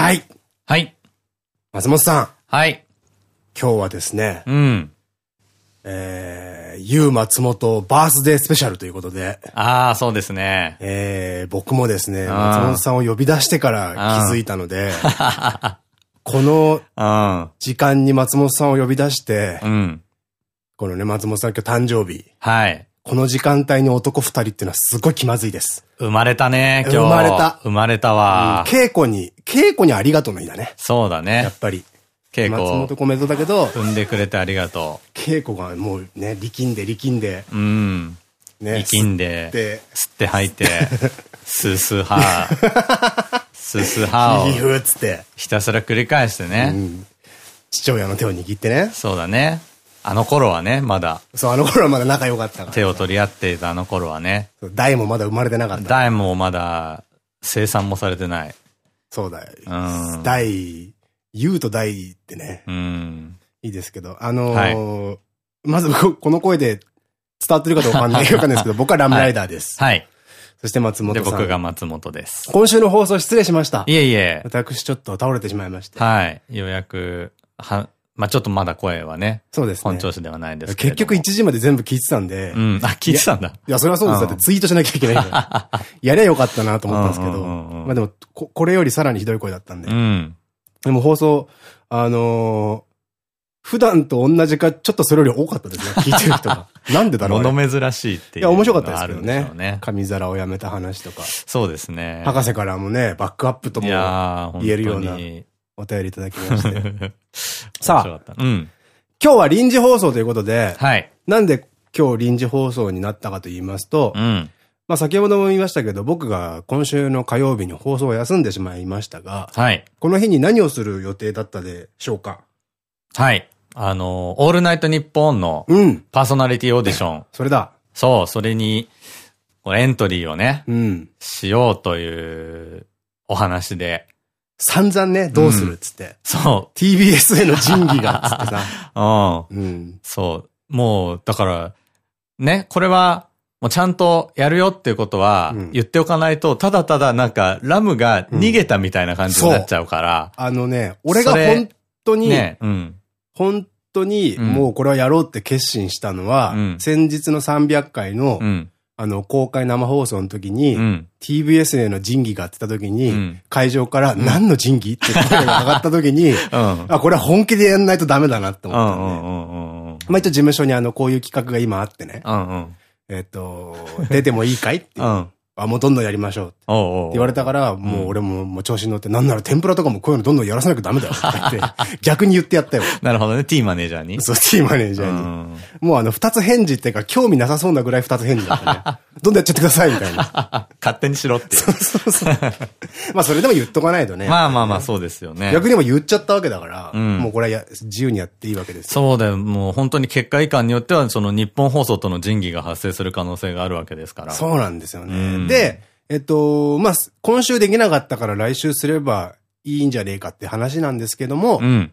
はい。はい。松本さん。はい。今日はですね、うん。えー、ゆう松本バースデースペシャルということで、ああ、そうですね。えー、僕もですね、ん松本さんを呼び出してから気づいたので、このうん。時間に松本さんを呼び出してう、ん。このね、松本さん今日誕生日、はい。この時間帯に男二人っていうのはすごい気まずいです。生まれたね、今日。生まれた生まれたわ。稽古に、稽古にありがとうの日だね。やそうだねっ。ぱり。稽松本古、コメントだけど、産んでくれてありがと稽古がもうね、力んで力んで、う。うん。ね。力んで、で、吸って吐いて、スースーハー。スースーハヒーーをフーっつって、ひたすら繰り返してね。うん父親の手を握ってね。そうだね。あの頃はね、まだそう、あの頃はまだ仲良かったから。手を取り合っていたあの頃はね。大もまだ生まれてなかった。大もまだ生産もされてない。そうだよ。うん大、ゆうと大ってね、うん。いいですけど、あのーまずここの声で伝わってるかどうかわかんないわかんですけど、僕はラムライダーです。はい。そして松本で、さん。僕が松本です。今週の放送失礼しました。いえいえ。私ちょっと倒れてしまいまして。はい。ようやく、は、まあちょっとまだ声はね、そうですね。本調子ではないですけれ結。局1時まで全部聞いてたんで、いうん。あ、聞いてたんだ。や、それはそうです。だってツイートしなきゃいけないから。やりゃよかったなと思ったんですけど、まあでもこ、これよりさらにひどい声だったんで。うん。でも放送、あのー普段と同じか、ちょっとそれより多かったですね。聞いてる人が。なんでだろう、ね。物珍しいっていう。いや、面白かったですけどねね。紙皿をやめた話とか。そうですね。博士からもね、バックアップとも言えるような本当にお便りいただきまして。面 さあうん。今日は臨時放送ということで、はい。なんで今日臨時放送になったかと言いますと、うん。まあ先ほども言いましたけど、僕が今週の火曜日に放送を休んでしまいましたが、はい。この日に何をする予定だったでしょうか？はい。あの、オールナイトニッポンのうん、パーソナリティオーディション。それだ。そう、それに、エントリーをね、うん。しようというお話で。散々ね、どうするっつって。そ TBS への仁義が、つってさ。う。うん。うん。そう。もう、だから、ね、これは、もうちゃんとやるよっていうことはうん言っておかないと、ただただなんか、ラムが逃げたみたいな感じになっちゃうから。あのね、俺が本当に、ね、うん。本当にうんもうこれはやろうって決心したのは、うん先日の300回の、うん。あの、公開生放送の時に、うん TBS への仁義がってた時に、うん会場から何の仁義って声が上がった時に、うん。あ、これは本気でやんないとダメだなってう思ったんで。まあ一応事務所にあの、こういう企画が今あってね、うんうん。えっと、出てもいいかいっていう。うん。あ、もうどんどんやりましょうって言われたから、もう俺ももう調子に乗って、なんなら天ぷらとかもこういうのどんどんやらせなきゃダメだよって言って、逆に言ってやったよ。なるほどね、T マネージャーに。そう、チームマネージャーに。うんもうあの、二つ返事っていうか、興味なさそうなぐらい二つ返事だったね。どんどんやっちゃってください、みたいな。勝手にしろっていう。そうそう。まあ、それでも言っとかないとね。まあまあまあ、そうですよね。逆にも言っちゃったわけだから、んもうこれはや自由にやっていいわけですよ。そうだよ。もう本当に結果以下によっては、その日本放送との仁義が発生する可能性があるわけですから。そうなんですようね。んで、えっと、まあ、今週できなかったから来週すればいいんじゃねえかって話なんですけども、うん。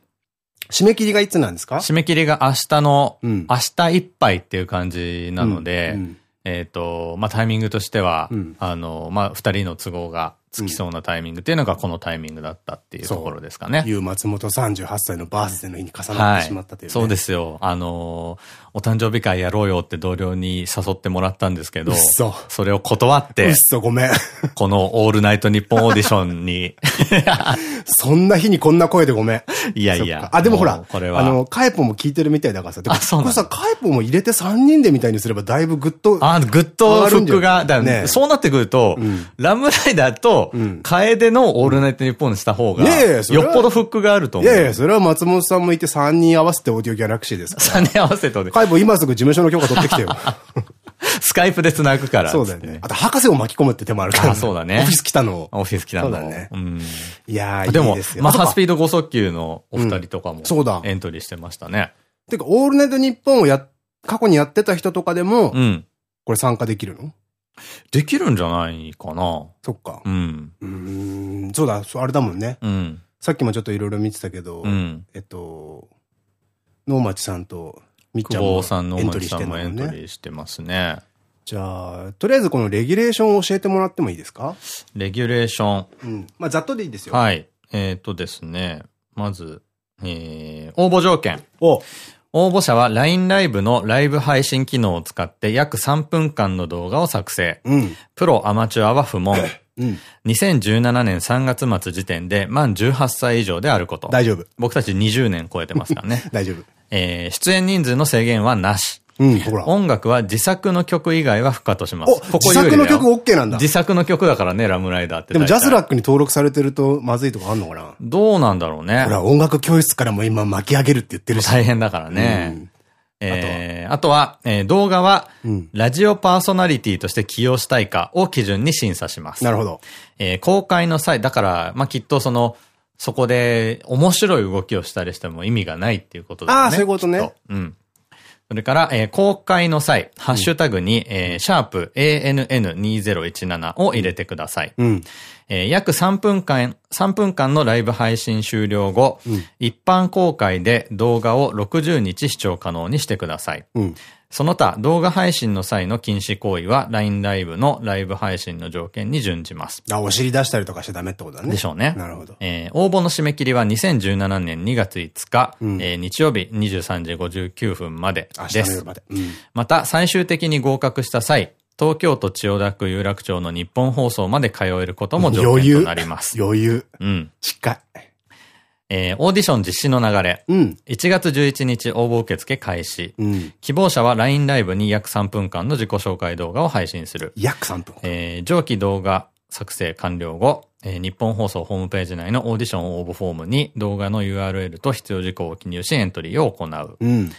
締め切りがいつなんですか？締め切りが明日の、うん。明日いっぱいっていう感じなので、うん。うん。えっと、まあ、タイミングとしては、うん。あの、まあ、二人の都合がつきそうなタイミングっていうのがこのタイミングだったっていうところですかね。ゆう松本38歳のバースデーの日に重なってしまったという、ねそうですよ。あのーお誕生日会やろうよって同僚に誘ってもらったんですけど、嘘それを断っうてっ、そ、ごめん。このオールナイトニッポンオーディションに、そんな日にこんな声でごめん。いやいや。あ、でもほらこれはあの、カエポも聞いてるみたいだからさ。でもこれさ、カエポも入れて3人でみたいにすればだいぶぐっと。あ、グッとフックが、だねそうなってくると、んラムライダーとん、楓のオールナイトニッポンにした方が、よっぽどフックがあると思う。いやいや、それは松本さんもいて3人合わせてオーディオギャラクシーですから。3人合わせとで、カエポ今すぐ事務所の許可取ってきてよ。スカイプで繋ぐから。そうだよね。あと、博士を巻き込むって手もあるから。あそうだねオフィス来たのを。オフィス来たの。そうだねん。いやー、でもいいです、よ。マッハスーピード5速球のお二人とかも、そうだエントリーしてましたね。てか、オールナイトニッポンをや、過去にやってた人とかでも、うん。これ参加できるの？できるんじゃないかな。そっかう。ん。うーん、そうだ、あれだもんね。うん。さっきもちょっといろいろ見てたけど、うん。えっと、能町さんとみっちゃんもエントリーし大町さんもエント。リーしてますね。じゃあ、とりあえずこのレギュレーションを教えてもらってもいいですか？レギュレーション。うん。まあ、ざっとでいいですよ。はい。えっとですね、まず、えー、応募条件。お応募者は LINE ライブのライブ配信機能を使って約3分間の動画を作成。うん。プロ、アマチュアは不問。うん。2017年3月末時点で満18歳以上であること。大丈夫。僕たち20年超えてますからね。大丈夫。えー出演人数の制限はなし。うん、ほら。音楽は自作の曲以外は不可とします。お、自作の曲 OK なんだ。自作の曲だからね、ラムライダーって。でもジャスラック。クに登録されてるとまずいとかあんのかな？どうなんだろうねほ。ら、音楽教室からも今巻き上げるって言ってるし。大変だからね。えーあとは、えー動画はうん、ラジオパーソナリティとして起用したいかを基準に審査します。なるほど。えー公開の際、だから、まあ、きっとその、そこで面白い動きをしたりしても意味がないっていうことだよね。あーそういうことねうん。それから、えー公開の際、ハッシュタグに、えーシャープ ANN2017 を入れてください。うん。えー約3分間、3分間のライブ配信終了後、うん一般公開で動画を60日視聴可能にしてください。うん。その他、動画配信の際の禁止行為は LINE ライブのライブ配信の条件に準じます。あ、お尻出したりとかしちゃダメってことだね。でしょうね。なるほど。えー応募の締め切りは2017年2月5日、うんえー日曜日23時59分までです。まで。うん。また、最終的に合格した際、東京都千代田区有楽町の日本放送まで通えることも条件となります。余裕。うん。近い。えーオーディション実施の流れ。うん。1月11日応募受付開始。うん。希望者は LINE ライブに約3分間の自己紹介動画を配信する。約3分。えー上記動画作成完了後、えー日本放送ホームページ内のオーディション応募フォームに動画の URL と必要事項を記入しエントリーを行う。うん。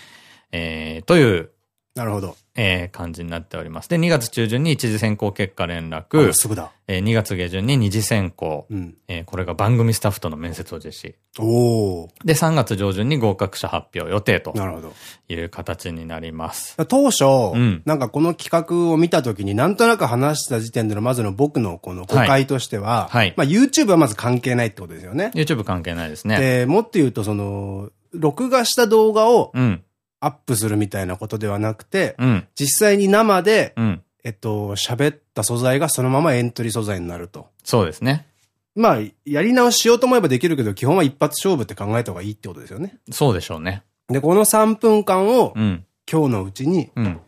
えーという、なるほど。えー感じになっております。で、2月中旬に一次選考結果連あ絡、すぐだ。えー2月下旬に二次選考、うん。えーこれが番組スタッフとの面接を実施。おー。で、3月上旬に合格者発表予定となるほど。いう形になります。当初、んなんかこの企画を見たときになんとなく話した時点でのまずの僕のこの誤解としては、はいはいまあ YouTube はまず関係ないってことですよね。YouTube 関係ないですね。で、もっと言うとその、録画した動画をうん。アップするみたいなことではなくて、うん。実際に生で、うん。えっと、喋った素材がそのままエントリー素材になると。そうですね。まあ、やり直ししようと思えばできるけど、基本は一発勝負って考えた方がいいってことですよね。そうでしょうね。で、この3分間をうん。今日のうちに、うん。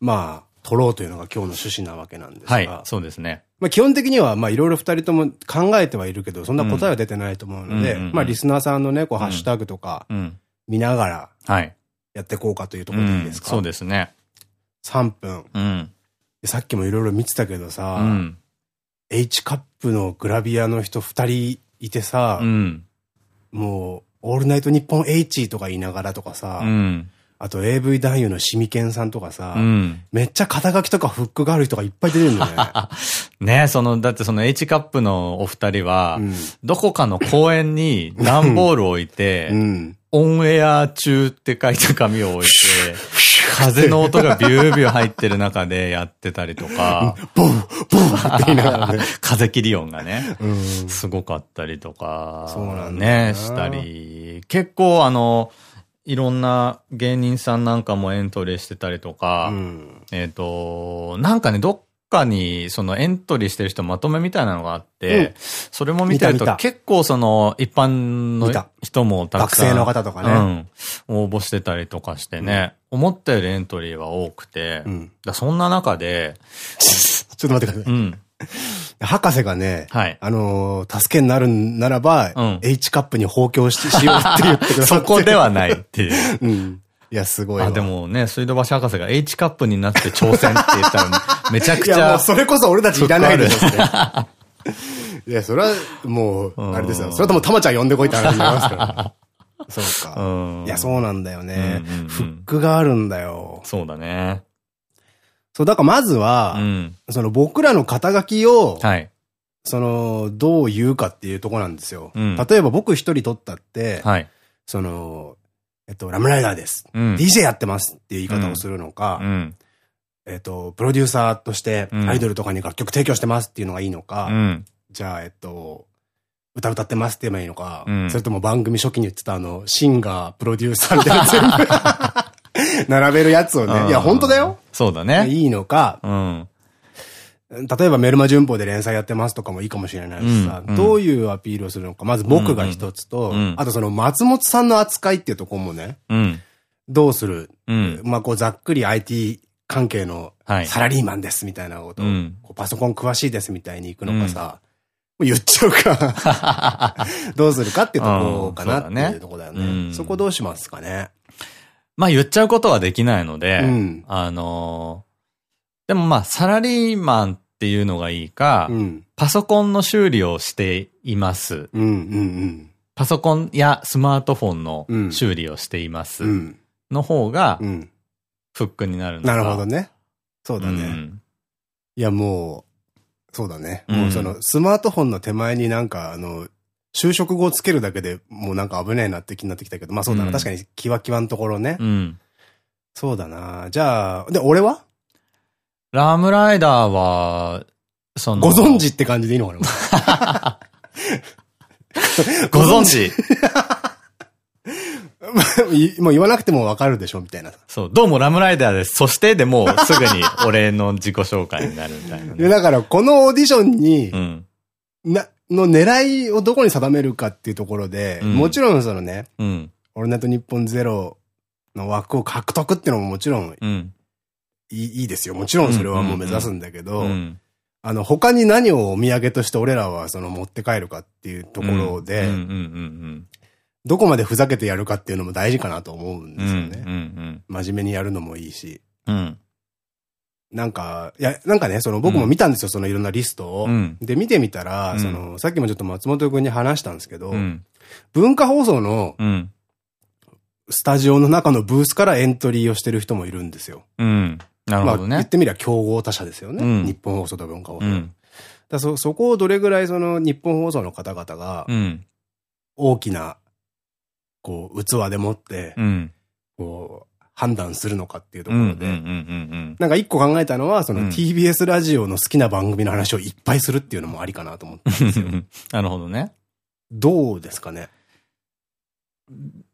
まあ、撮ろうというのが今日の趣旨なわけなんですが、はい。そうですね。まあ基本的には、まあいろいろ二人とも考えてはいるけど、そんな答えは出てないと思うので、まあリスナーさんのね、こうハッシュタグとかうん。見ながらはい。やっていこうかというとこうんろでいいですか、そうですね。3分。うん。でさっきもいろいろ見てたけどさ、うん。H カップのグラビアの人二人いてさ、うん。もう、オールナイトニッポン H とか言いながらとかさ、うん。あと AV 男優のシミケンさんとかさ、うん。めっちゃ肩書きとかフックがある人がいっぱい出てるんだよね。ねその、だってその H カップのお二人は、うんどこかの公園に段ボールを置いて、うん。オンエア中って書いた紙を置いて、風の音がビュービュー入ってる中でやってたりとか、ボウボウって言いながらね。風切り音がね、うん。すごかったりとか、そうなんね、したり、結構あの、いろんな芸人さんなんかもエントリーしてたりとか、うん。えっと、なんかね、どっかにそのエントリーしてる人まとめみたいなのがあって、うんそれも見てると結構その一般の人もたくさん。学生の方とかねうん。応募してたりとかしてね、思ったよりエントリーは多くて、うん。だそんな中で、ちょっと待ってください。うん。博士がね、はいあのー助けになるんならば、うん H カップに放教ししようって言ってくださそって。こではないっていう。うん。いや、すごいわ。あ、でもね、水道橋博士が H カップになって挑戦って言ったら、めちゃくいや、もちゃう、それこそ俺たちいらないでしょ、そ れいや、それは、もう、あれですよ。それともたまちゃん呼んでこいって話になりますから。そうか。うんいや、そうなんだよね。フックがあるんだよ。そうだね。そう、だからまずうは、ん。その僕らの肩書きを、はい。その、どう言うかっていうとこなんですよ。うん例えば僕一人取ったって、はい。その、えっと、ラムライダーです。うん。DJ やってますっていう言い方をするのか、うん。えっと、プロデューサーとしてうんアイドルとかに楽曲提供してますっていうのがいいのか、うん。じゃあ、えっと、歌歌ってますって言えばいいのか、うんそれとも番組初期に言ってたあの、シンガー、プロデューサーみたいな全部 並べるやつをね、いや、本当だよ。そうだね。いいのか、うん。例えばメルマ旬報で連載やってますとかもいいかもしれないしさ、どういうアピールをするのか、まず僕が一つと、あとその松本さんの扱いっていうところもね、どうする、まあこうざっくり IT 関係のサラリーマンですみたいなこと、こうパソコン詳しいですみたいに行くのかさ、言っちゃうか どうするかっていうとこかなっていうとこだよね。そこどうしますかね。まあ言っちゃうことはできないので、あのでもまあ、サラリーマンっていうのがいいか、うん、パソコンの修理をしています。パソコンやスマートフォンの修理をしています。の方が、フックになるのか、なるほどね。そうだね。うん、いや、もう、そうだね。もうその、スマートフォンの手前になんか、あの、就職後をつけるだけでもうなんか危ないなって気になってきたけど、まあそうだな。うん、確かにキワキワのところね。うん、そうだな。じゃあ、で、俺はラームライダーは、その。ご存知って感じでいいのかな？ご存知 もう言わなくてもわかるでしょみたいな。そう。どうもラムライダーです。そしてでもうすぐに俺の自己紹介になるみたいな、ね。だからこのオーディションに、うん、な、の狙いをどこに定めるかっていうところで、うん、もちろんそのね、うん、オールナイトニッポンゼロの枠を獲得っていうのももちろん、いいいいですよ。もちろんそれはもう目指すんだけど、あの、他に何をお土産として俺らはその持って帰るかっていうところで、どこまでふざけてやるかっていうのも大事かなと思うんですよね。真面目にやるのもいいし。うん、なんか、いや、なんかね、その僕も見たんですよ、そのいろんなリストを。うん、で、見てみたら、うん、その、さっきもちょっと松本君に話したんですけど、文化放送の、スタジオの中のブースからエントリーをしてる人もいるんですよ。うん。なるほどね。まあ、言ってみりゃ競合他社ですよね。うん、日本放送と文化放送。うん、だそ、そこをどれぐらいその日本放送の方々が、大きな、こう、器でもって、うん、こう、判断するのかっていうところで、なんか一個考えたのは、その TBS ラジオの好きな番組の話をいっぱいするっていうのもありかなと思ってんですよ。なるほどね。どうですかね？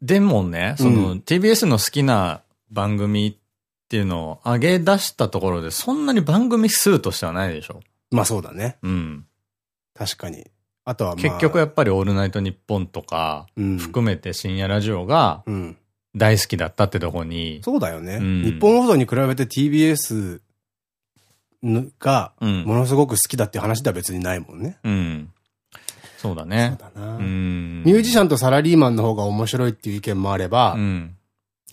でもね、その、TBS の好きな番組っていうのを上げ出したところで、そんなに番組数としてはないでしょまあそうだね。うん。確かに。あとは、まあ、結局やっぱりオールナイトニッポンとか、含めて深夜ラジオが、大好きだったってとこに。そうだよね。うん、日本放送に比べて TBS が、ものすごく好きだって話では別にないもんね。うん。そうだね。そうだな。ミュージシャンとサラリーマンの方が面白いっていう意見もあれば、うん、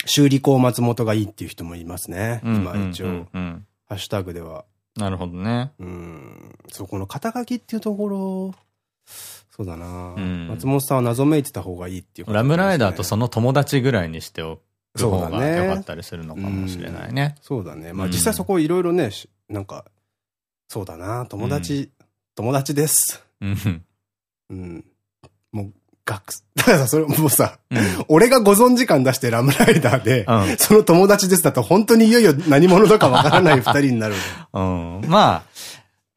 修理工松本がいいっていう人もいますね。今一応、ハッシュタグでは。なるほどね。うん。そこの肩書きっていうところ、そうだな、うん、松本さんは謎めいてた方がいいっていう、ね、ラムライダーとその友達ぐらいにしておく方が良かったりするのかもしれないね。そうだね。まあ実際そこいろいろね、なんか、そうだな友達、友達です。うん。学、だからさ、それもうさ、うん、俺がご存知感出してラムライダーで、うん、その友達ですだと本当にいよいよ何者だかわからない 二人になる。うん。まあ、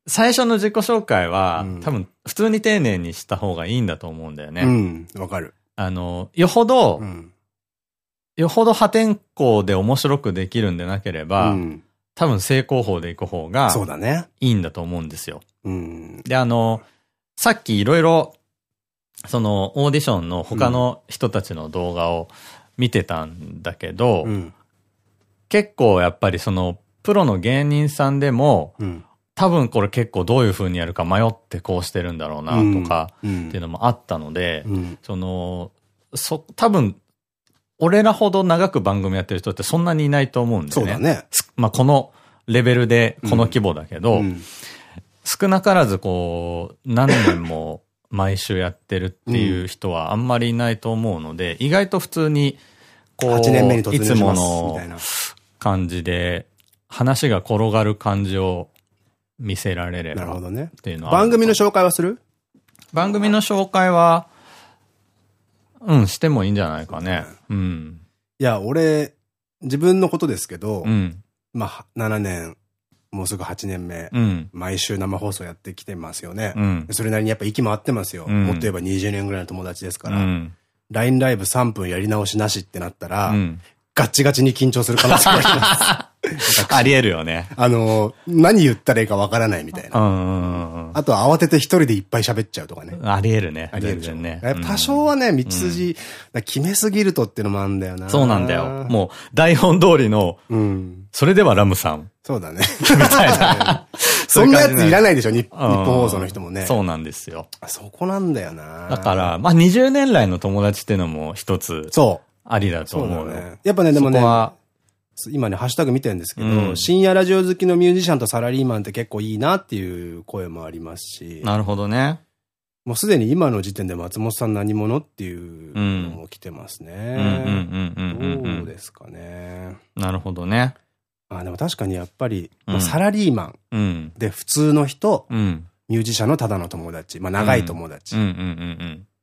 最初の自己紹介は、うん、多分普通に丁寧にした方がいいんだと思うんだよね。うん、わかる。あの、よほど、うん、よほど破天荒で面白くできるんでなければ、うん、多分正攻法でいく方が、そうだね。いいんだと思うんですよ。うん、で、あの、さっきいろいろ、そのオーディションの他の人たちの動画を見てたんだけど、うん、結構やっぱりそのプロの芸人さんでも、うん、多分これ結構どういう風にやるか迷ってこうしてるんだろうなとかっていうのもあったので、その、そ、多分、俺らほど長く番組やってる人ってそんなにいないと思うんですね。そうだね。まあこのレベルでこの規模だけど、少なからずこう、何年も毎週やってるっていう人はあんまりいないと思うので、意外と普通に、こう、いつもの感じで、話が転がる感じを見せられれば。なるほどね。っていうのは。番組の紹介はする？番組の紹介は、うん、してもいいんじゃないかね。うん。いや、俺、自分のことですけど、うん、まあ、7年もうすぐ8年目、うん、毎週生放送やってきてますよね。うん、それなりにやっぱ息も合ってますよ。うん、もっと言えば20年ぐらいの友達ですから。LINE ライブ3分やり直しなしってなったら、ガッチガチに緊張する可能性があります。ありえるよね。あの、何言ったらいいかわからないみたいな。あと慌てて一人でいっぱい喋っちゃうとかね。ありえるね。ありえるね。多少はね、道筋、決めすぎるとっていうのもあるんだよな。そうなんだよ。もう、台本通りの、それではラムさん。そうだね。みたいな。そんなやついらないでしょ、日本放送の人もね。そうなんですよ。そこなんだよな。だから、まあ20年来の友達っていうのも一つ。そう。ありだと思う。ね。やっぱね、でもね、今ね、ハッシュタグ見てるんですけど、うん、深夜ラジオ好きのミュージシャンとサラリーマンって結構いいなっていう声もありますし。なるほどね。もうすでに今の時点で松本さん何者っていうのも来てますね。どうですかね。なるほどね。あでも確かにやっぱり、うん、サラリーマンで普通の人、うん、ミュージシャンのただの友達、まあ長い友達。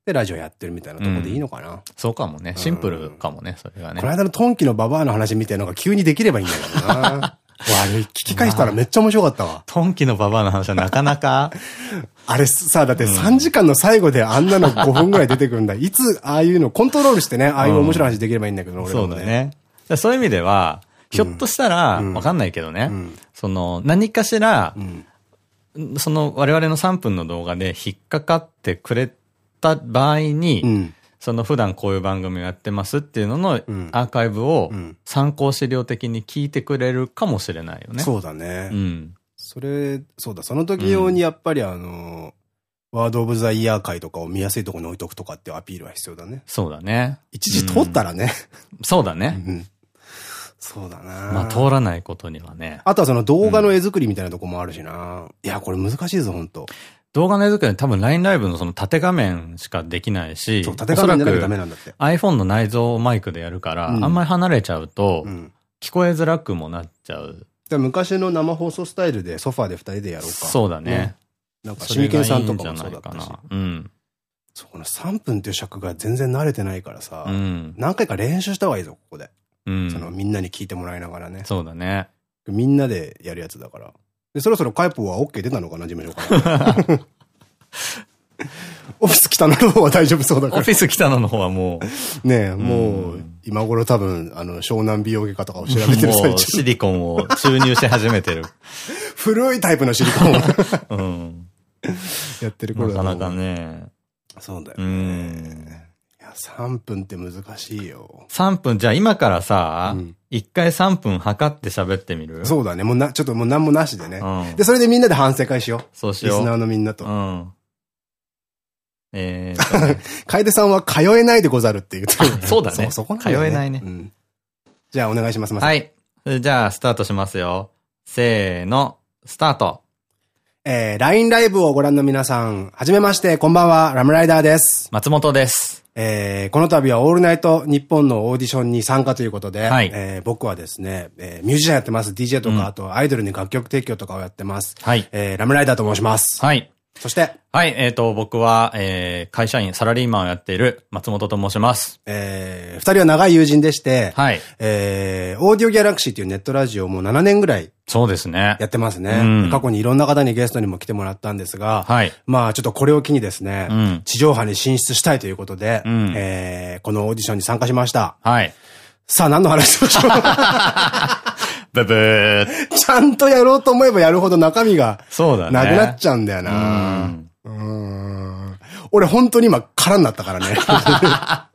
で、ラジオやってるみたいなとこでいいのかな、うん、そうかもね。シンプルかもね、それがね。この間のトンキのババアの話みたいなのが急にできればいいんだけどな。悪い。聞き返したらめっちゃ面白かったわ。トンキのババアの話はなかなか？あれさ、だって3時間の最後であんなの5分ぐらい出てくるんだ。いつああいうのコントロールしてね、ああいう面白い話できればいいんだけど、俺そうだね。そういう意味では、ひょっとしたら、わかんないけどね、その、何かしら、その我々の3分の動画で引っかかってくれた場合に、その普段こういう番組をやってますっていうののアーカイブを参考資料的に聞いてくれるかもしれないよね。そうだね。うん。それ、そうだ、その時用にやっぱりあの、ワードオブザイヤー会とかを見やすいところに置いとくとかっていうアピールは必要だね。そうだね。一時通ったらね。そうだね。うん。そうだなまあ通らないことにはね。あとはその動画の絵作りみたいなとこもあるしな、うん、いや、これ難しいぞ、本当動画の絵作り多分 LINE ライブのその縦画面しかできないし、そう、縦画面じゃなきゃダメなんだって。iPhone の内蔵マイクでやるから、うん、あんまり離れちゃうと、聞こえづらくもなっちゃう。昔の生放送スタイルでソファーで二人でやろうか。そうだね。なんか、シミケンさんとかもそうだったし。うん。そこの3分っていう尺が全然慣れてないからさ、うん、何回か練習した方がいいぞ、ここで。うん、そのみんなに聞いてもらいながらね。そうだね。みんなでやるやつだから。で、そろそろカイポは OK 出たのかな、事務所から。オフィス北野の方は大丈夫そうだから。オフィス北野の方はもう。ねえ、もう、今頃多分、あの、湘南美容外科とかを調べてる最中。シリコンを注入し始めてる。古いタイプのシリコンを。うん。やってる頃なかなかね。そうだよね。いや、3分って難しいよ。3分、じゃあ今からさ、一、回3分測って喋ってみる？そうだね。もうな、ちょっともう何もなしでね。で、それでみんなで反省会しよう。そうしよう。リスナーのみんなと。うん。えー、楓さんは通えないでござるって言ってる。そうだね。そこ通えないね。じゃあお願いします。はい。じゃあスタートしますよ。せーの、スタート。えー、LINE ライブをご覧の皆さん、はじめまして、こんばんは、ラムライダーです。松本です。えー、この度はオールナイトニッポンのオーディションに参加ということで、はい、えー、僕はですね、えー、ミュージシャンやってます。DJ とか、うん、あとアイドルに楽曲提供とかをやってます。はい。えー、ラムライダーと申します。はい。そして。はい、えっ、ー、と、僕は、えー、会社員、サラリーマンをやっている松本と申します。えー、二人は長い友人でして、はい。えー、オーディオギャラクシーっていうネットラジオもう7年ぐらい。そうですね。やってますね。うん、過去にいろんな方にゲストにも来てもらったんですが、はい。まあ、ちょっとこれを機にですね、うん、地上波に進出したいということで、うん、えー、このオーディションに参加しました。はい。さあ、何の話をしよう ブブー。ちゃんとやろうと思えばやるほど中身が、そうだね。なくなっちゃうんだよな。うん。俺本当に今空になったからね。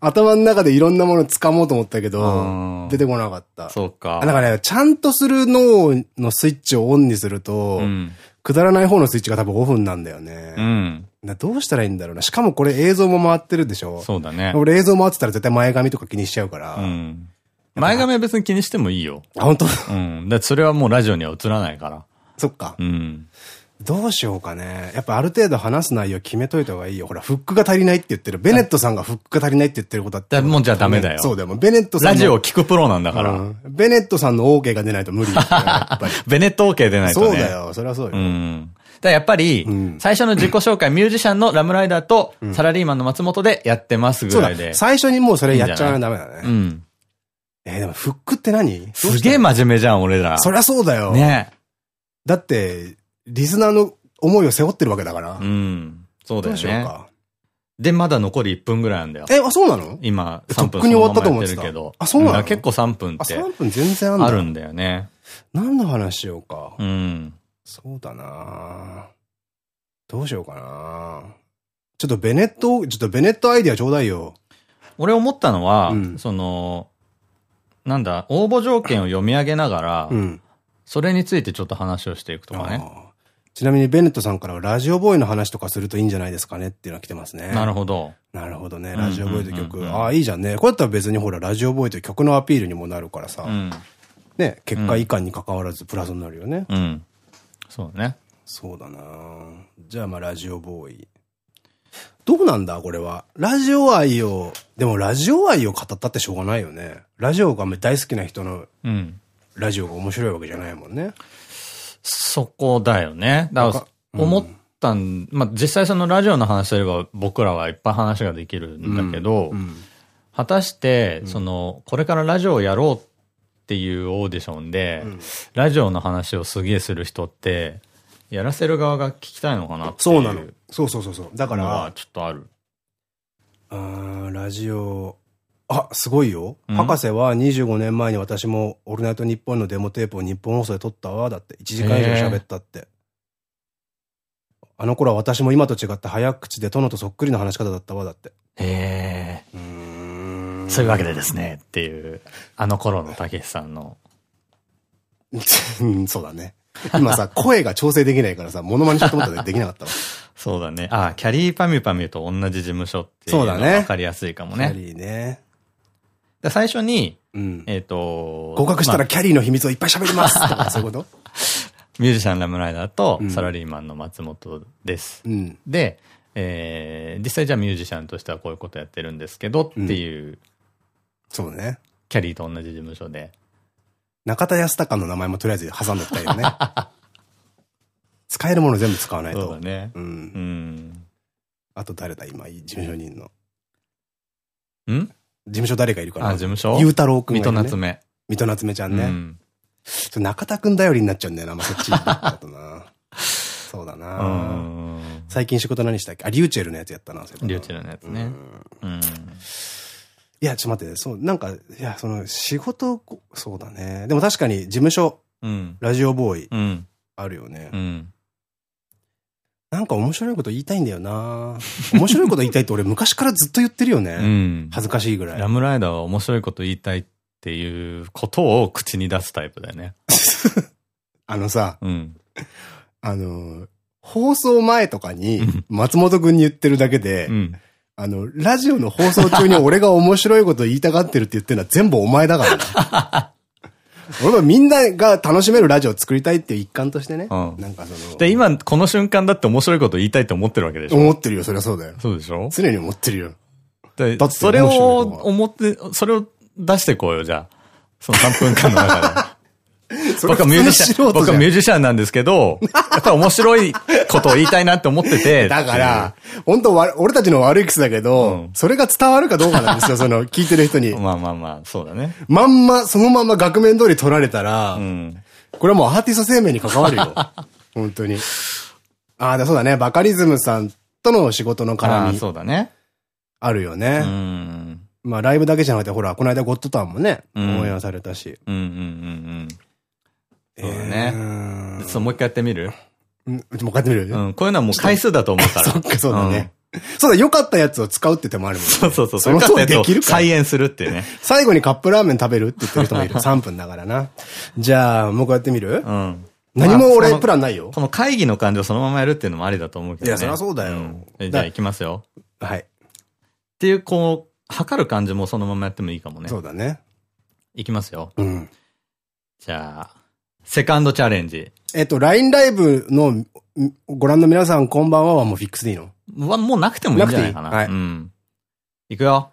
頭の中でいろんなもの掴もうと思ったけど、出てこなかった。そうか。だからね、ちゃんとする脳のスイッチをオンにすると、うん、くだらない方のスイッチが多分オフになんだよね。うん。どうしたらいいんだろうな。しかもこれ映像も回ってるでしょそうだね。俺映像回ってたら絶対前髪とか気にしちゃうから。うん。前髪は別に気にしてもいいよ。あ、本当？うん。だそれはもうラジオには映らないから。そっか。うん。どうしようかね。やっぱある程度話す内容決めといた方がいいよ。ほら、フックが足りないって言ってる。ベネットさんがフックが足りないって言ってることだって。もうじゃあダメだよ。そうだよ。ベネットさん。ラジオを聞くプロなんだから。うん、ベネットさんの OK が出ないと無理。ベネット OK 出ないとね。そうだよ。そりゃそうよ。うん。だやっぱり、最初の自己紹介、ミュージシャンのラムライダーと、サラリーマンの松本でやってますぐらいで。最初にもうそれやっちゃわないとダメだね。うん。えー、でもフックって何？すげえ真面目じゃん、俺ら。そりゃそうだよ。ねだって、リスナーの思いを背負ってるわけだから。うん。そうだよね。どうしようか。で、まだ残り1分ぐらいなんだよ。え、あ、そうなの？今、3分に終わったと思ってるけど。あ、そうなの？結構3分って。あ、3分全然あるあるんだよね。何の話しようか。うん。そうだなどうしようかなちょっとベネット、ちょっとベネットアイディアちょうだいよ。俺思ったのは、うん、その、なんだ、応募条件を読み上げながら、うん、それについてちょっと話をしていくとかね。ちなみにベネットさんからはラジオボーイの話とかするといいんじゃないですかねっていうのが来てますね。なるほど。なるほどね。ラジオボーイと曲。ああ、いいじゃんね。こうやったら別にほら、ラジオボーイという曲のアピールにもなるからさ。うん、ね、結果以下に関わらずプラスになるよね。うん。そうね。そうだなじゃあまあラジオボーイ。どうなんだこれは。ラジオ愛を、でもラジオ愛を語ったってしょうがないよね。ラジオが大好きな人の、ラジオが面白いわけじゃないもんね。そこだよね。だから、思ったん、まあ、実際そのラジオの話すれば僕らはいっぱい話ができるんだけど、果たして、その、これからラジオをやろうっていうオーディションで、ラジオの話をすげえする人って、やらせる側が聞きたいのかなってそうなの。そうそうそうそう。だから、ちょっとある。あラジオ、あ、すごいよ。博士は25年前に私もオールナイトニッポンのデモテープを日本放送で撮ったわ。だって。1時間以上喋ったって。あの頃は私も今と違って早口で殿とそっくりの話し方だったわ。だって。へえ。そういうわけでですね。っていう、あの頃のたけしさんの。そうだね。今さ、声が調整できないからさ、モノマネしようと思ったらできなかったわ。そうだね。あ、キャリーパミュパミュと同じ事務所っていうのがわかりやすいかもね。キャリーね。最初に、うん、えっと、合格したらキャリーの秘密をいっぱい喋りますとか、そういうこと？ミュージシャンラムライダーとサラリーマンの松本です。うん、で、えー、実際じゃあミュージシャンとしてはこういうことやってるんですけどっていう、うん、そうね。キャリーと同じ事務所で。中田康隆の名前もとりあえず挟んでおきたいよね。使えるもの全部使わないと。そうだね。うん。うん。あと誰だ今、事務所にいるの？ん？事務所誰かいるかな？あ、事務所？ゆうたろうくん、ね。水戸夏目。水戸夏目ちゃんね。うん、中田くん頼りになっちゃうんだよな、まあ、そっちだとな。そうだな。最近仕事何したっけ？あ、リューチェルのやつやったな、リューチェルのやつね。うん。いや、ちょっと待って、そう、なんか、いや、その、仕事、そうだね。でも確かに、事務所、うん、ラジオボーイ、うん、あるよね。うん、なんか面白いこと言いたいんだよな面白いこと言いたいって俺昔からずっと言ってるよね。うん、恥ずかしいぐらい。ラムライダーは面白いこと言いたいっていうことを口に出すタイプだよね。あのさ、うん、あの、放送前とかに松本くんに言ってるだけで、うんあの、ラジオの放送中に俺が面白いこと言いたがってるって言ってるのは全部お前だからね。俺はみんなが楽しめるラジオを作りたいっていう一環としてね。うん、なんかその。で、今、この瞬間だって面白いこと言いたいって思ってるわけでしょ？思ってるよ、そりゃそうだよ。そうでしょ？常に思ってるよ。だってそれを思って、それを出してこうよ、じゃあ。その3分間の中で。僕はミュージシャン、僕はミュージシャンなんですけど、やっぱり面白いことを言いたいなって思ってて。だから、本当俺たちの悪い癖だけど、うん、それが伝わるかどうかなんですよ、その、聞いてる人に。まあまあまあ、そうだね。まんま、そのまま額面通り取られたら、うん、これはもうアーティスト生命に関わるよ。本当に。ああ、そうだね。バカリズムさんとの仕事の絡み。そうだね。あるよね。うん。まあ、ライブだけじゃなくて、ほら、この間ゴッドタウンもね、応援されたし。うんうんうんうん。そうだね。ちょっともう一回やってみる？うん、もう一回やってみる？うん、こういうのはもう回数だと思うから。そっか、そうだね。そうだ、良かったやつを使うって手もあるもんね。そうそうそう。その通りできるか再現するっていうね。最後にカップラーメン食べるって言ってる人もいる。3分だからな。じゃあ、もう一回やってみる？うん。何も俺プランないよ。この会議の感じをそのままやるっていうのもありだと思うけどね。いや、そりゃそうだよ。じゃあ行きますよ。はい。っていう、こう、測る感じもそのままやってもいいかもね。そうだね。いきますよ。うん。じゃあ、セカンドチャレンジ。えっと、LINE ライブのご覧の皆さんこんばんははもうフィックスでいいの？はもうなくてもいいんじゃないかな。はい。うん。いくよ。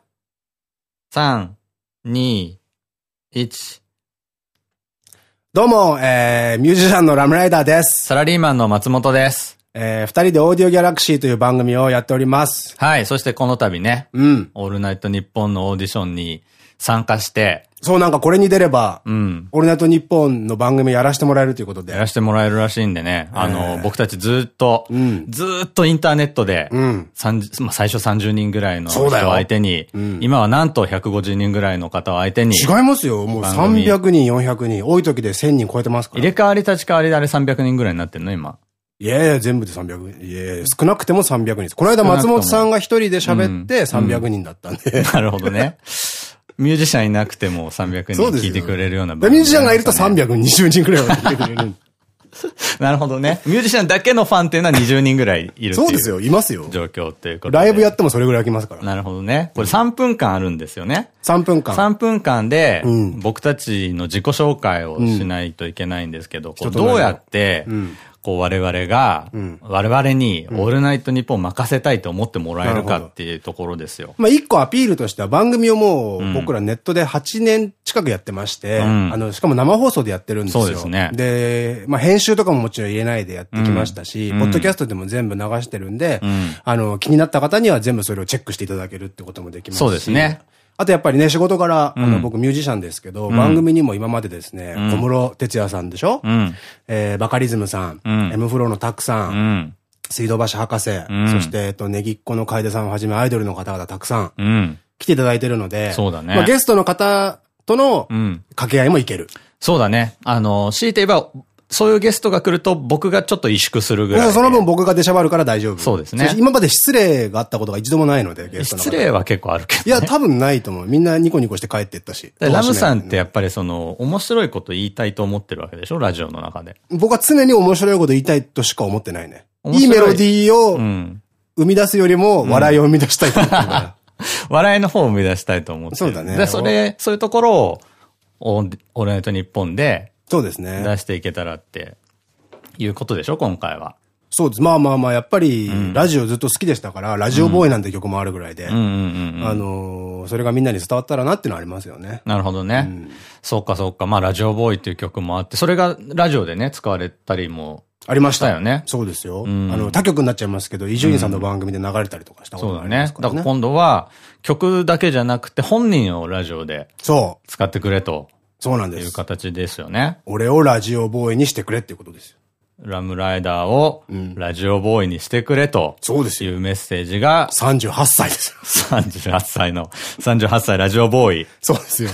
3、2、1。どうも、えー、ミュージシャンのラムライダーです。サラリーマンの松本です。えー、二人でオーディオギャラクシーという番組をやっております。はい。そしてこの度ね。うん。オールナイトニッポンのオーディションに参加して、そう、なんかこれに出れば、うん。オールナイトニッポンの番組やらせてもらえるということで。やらせてもらえるらしいんでね。あの、僕たちずっと、うん、ずっとインターネットで、うん。まあ、最初30人ぐらいの人を相手に、うん、今はなんと150人ぐらいの方を相手に。違いますよ。もう300人、400人。多い時で1000人超えてますから。入れ替わり立ち替わりであれ300人ぐらいになってんの今。いやいや、全部で300人。いやいや、少なくても300人です。この間松本さんが一人で喋って300人だったんで。なるほどね。ミュージシャンいなくても300人聞いてくれるようなミュージシャンがいると320人くらいは聞いてくれる。なるほどね。ミュージシャンだけのファンっていうのは20人ぐらいいるそうですよ、いますよ。状況っていうことライブやってもそれぐらい来ますから。なるほどね。これ3分間あるんですよね。3分間。3分間で、僕たちの自己紹介をしないといけないんですけど、どうやって、こう我々が、我々にオールナイトニッポン任せたいと思ってもらえるかっていうところですよ。まあ一個アピールとしては番組をもう僕らネットで8年近くやってまして、あの、しかも生放送でやってるんですよ。そうですね。で、まあ編集とかももちろん入れないでやってきましたし、ポッドキャストでも全部流してるんで、あの、気になった方には全部それをチェックしていただけるってこともできますし。そうですね。あとやっぱりね、仕事から、あの、僕ミュージシャンですけど、番組にも今までですね、小室哲也さんでしょ？えバカリズムさん、M フローのタクさん、水道橋博士、そして、えっと、ネギっ子の楓さんをはじめアイドルの方々たくさん、来ていただいてるので、そうだね。まあゲストの方との掛け合いもいける。そうだね。あの、強いて言えば、そういうゲストが来ると僕がちょっと萎縮するぐらい。その分僕が出しゃばるから大丈夫。そうですね。今まで失礼があったことが一度もないので、ゲストの失礼は結構あるけど、ね、いや、多分ないと思う。みんなニコニコして帰ってったし。ラムさんってやっぱりその、面白いこと言いたいと思ってるわけでしょ？ラジオの中で。僕は常に面白いこと言いたいとしか思ってないね。いいメロディーを生み出すよりも笑いを生み出したいと思ってるから。笑いの方を生み出したいと思ってる。そうだね。で、それ、そういうところを、オールナイトニッポンで、そうですね。出していけたらっていうことでしょ、今回は。そうです。まあまあまあ、やっぱり、ラジオずっと好きでしたから、ラジオボーイなんて曲もあるぐらいで、あの、それがみんなに伝わったらなっていうのはありますよね。なるほどね。うん、そうかそうか。まあ、ラジオボーイっていう曲もあって、それがラジオでね、使われたりも。ありましたよね。そうですよ。あの、他局になっちゃいますけど、伊集院さんの番組で流れたりとかしたことがありますからね。そうだね。だから今度は、曲だけじゃなくて、本人をラジオで。そう。使ってくれと。そうなんです。いう形ですよね。俺をラジオボーイにしてくれっていうことですよ。ラムライダーをラジオボーイにしてくれと。そうですいうメッセージが。38歳ですよ。38歳の、38歳ラジオボーイ。そうですよ。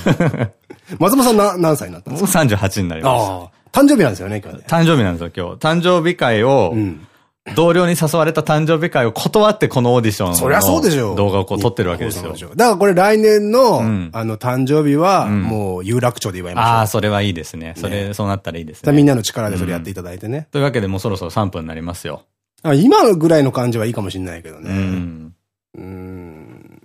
松本さんな何歳になったんですか ?38 になります。ああ。誕生日なんですよね、今日、ね。誕生日なんですよ、今日。誕生日会を、うん同僚に誘われた誕生日会を断ってこのオーディションそりゃそうでしょ動画をこう撮ってるわけですよ。だからこれ来年の、うん、あの、誕生日は、もう有楽町で祝いましょう。ああ、それはいいですね。それ、ね、そうなったらいいですね。みんなの力でそれやっていただいてね。うん、というわけでもうそろそろ3分になりますよ。あ今ぐらいの感じはいいかもしれないけどね。うん。うん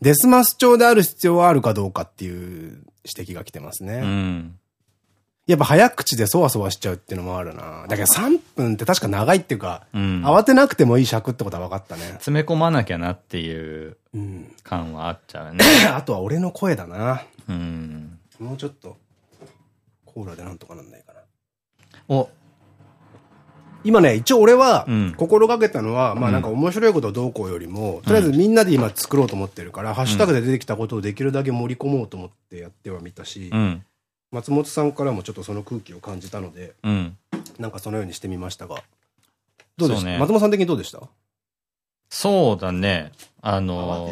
デスマス調である必要はあるかどうかっていう指摘が来てますね。うん。やっぱ早口でそわそわしちゃうっていうのもあるな。だけど3分って確か長いっていうか、うん、慌てなくてもいい尺ってことは分かったね。詰め込まなきゃなっていう感はあっちゃうね。あとは俺の声だな。うん。もうちょっと、コーラでなんとかなんないかな。お今ね、一応俺は、心がけたのは、うん、まあなんか面白いことどうこうよりも、とりあえずみんなで今作ろうと思ってるから、ハッシュタグで出てきたことをできるだけ盛り込もうと思ってやってはみたし、うん松本さんからもちょっとその空気を感じたので、うん、なんかそのようにしてみましたが。どうでした、ね、松本さん的にどうでした？そうだね。あの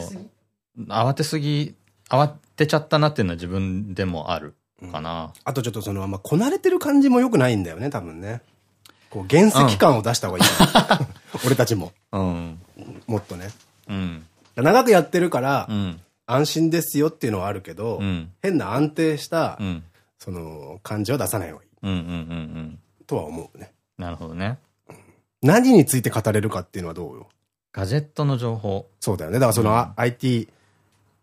慌てすぎ、慌てちゃったなっていうのは自分でもあるかな。うん、あとちょっとその、まあ、こなれてる感じも良くないんだよね、多分ね。こう、原石感を出した方がいい。うん、俺たちも。うん。もっとね。うん。長くやってるから、うん、安心ですよっていうのはあるけど、うん、変な安定した、うんその、感じは出さない方がいい。うんうんうんうん。とは思うね。なるほどね。何について語れるかっていうのはどうよガジェットの情報。そうだよね。だからその、うん、IT、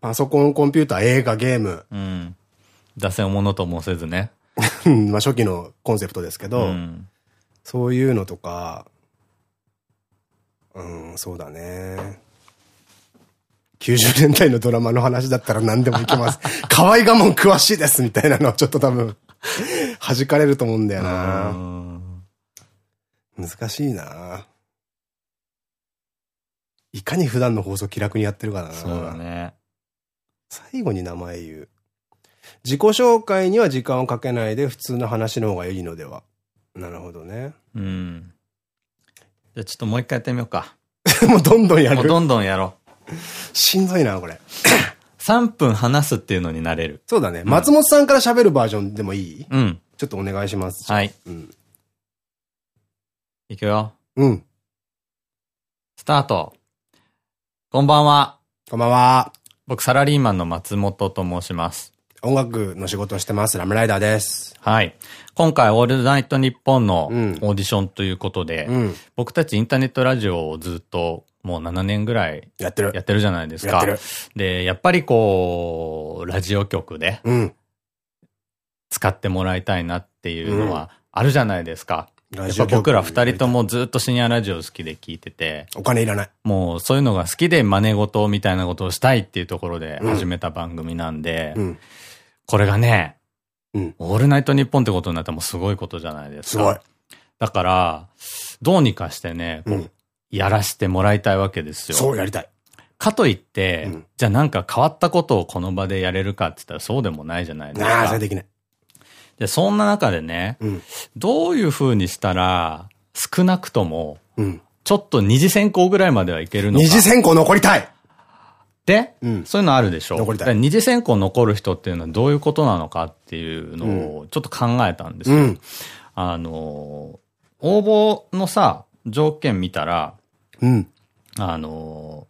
パソコン、コンピューター、映画、ゲーム。うん。出せんものともせずね。まあ初期のコンセプトですけど、うん、そういうのとか、うん、そうだね。90年代のドラマの話だったら何でもいけます。河合我慢詳しいですみたいなのはちょっと多分、弾かれると思うんだよな。難しいないかに普段の放送気楽にやってるかな。そうだね。最後に名前言う。自己紹介には時間をかけないで普通の話の方がいいのでは。なるほどね。うん。じゃあちょっともう一回やってみようか。もうどんどんやる。もうどんどんやろう。しんどいな、これ。3分話すっていうのになれる。そうだね。松本さんから喋るバージョンでもいい？うん。ちょっとお願いします。はい。うん。いくよ。うん。スタート。こんばんは。こんばんは。僕、サラリーマンの松本と申します。音楽の仕事をしてます。ラムライダーです。はい。今回、オールナイトニッポンのオーディションということで、うん、僕たちインターネットラジオをずっともう7年ぐらいやってる。やってるじゃないですか。で、やっぱりこう、ラジオ局で、使ってもらいたいなっていうのはあるじゃないですか。やっぱ僕ら二人ともずっと深夜ラジオ好きで聞いてて。お金いらない。もうそういうのが好きで真似事みたいなことをしたいっていうところで始めた番組なんで、うん、これがね、うん、オールナイトニッポンってことになったらもうすごいことじゃないですか。すごい。だから、どうにかしてね、やらしてもらいたいわけですよ。そうやりたい。かといって、うん、じゃあなんか変わったことをこの場でやれるかって言ったらそうでもないじゃないですか。ああ、それできない。で、そんな中でね、うん、どういう風にしたら、少なくとも、ちょっと二次選考ぐらいまではいけるのか。二次選考残りたいで、うん、そういうのあるでしょ？残りたい。二次選考残る人っていうのはどういうことなのかっていうのをちょっと考えたんですよ。うん、あの、応募のさ、条件見たら、うん、あの、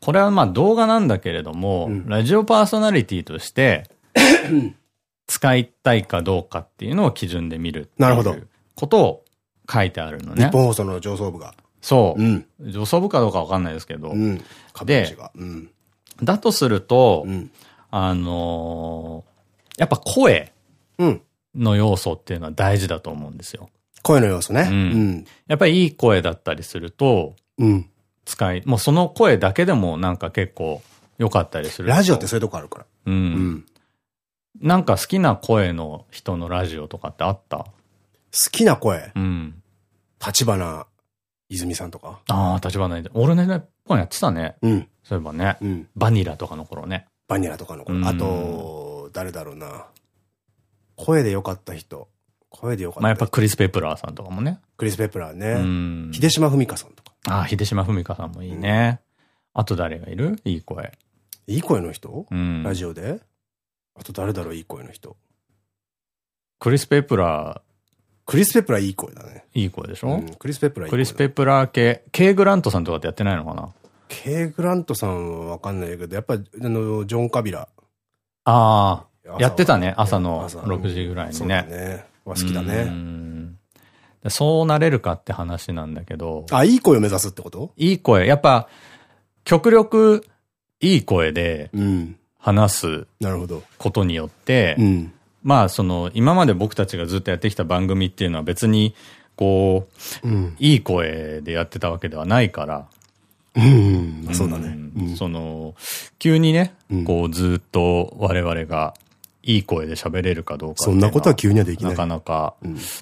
これはまあ動画なんだけれども、ラジオパーソナリティとして、使いたいかどうかっていうのを基準で見るなるほど。ことを書いてあるのね。日本放送の上層部が。そう。うん、上層部かどうかわかんないですけど。うん、で、うん、だとすると、うん、あのー、やっぱ声の要素っていうのは大事だと思うんですよ。声の要素ね。うん。やっぱりいい声だったりすると、うん。使い、もうその声だけでもなんか結構良かったりする。ラジオってそういうとこあるから。うん。うんなんか好きな声の人のラジオとかってあった？好きな声うん。立花泉さんとかああ、立花泉。俺ね、本やってたね。うん。そういえばね。うん。バニラとかの頃ね。バニラとかの頃。あと、誰だろうな。声で良かった人。声で良かった。まあやっぱクリス・ペプラーさんとかもね。クリス・ペプラーね。うん。秀島文香さんとか。ああ、秀島文香さんもいいね。あと誰がいる？いい声。いい声の人？うん。ラジオで？あと誰だろう、いい声の人。クリス・ペプラー。クリス・ペプラーいい声だね。いい声でしょ、うん、クリス・ペプラーいい声。クリス・ペプラー系、ケイ・グラントさんとかってやってないのかな？ケイ・グラントさんはわかんないけど、やっぱ、あの、ジョン・カビラ。ああ、やってたね、朝の6時ぐらいにね。そうだね。は好きだね。そうなれるかって話なんだけど。あ、いい声を目指すってこと？いい声。やっぱ、極力、いい声で、うん、話すことによって、うん、まあその今まで僕たちがずっとやってきた番組っていうのは別にこう、うん、いい声でやってたわけではないから、うん、そうだね。その、急にね、こうずっと我々がいい声で喋れるかどうかそんなことは急にはできない。なかなか、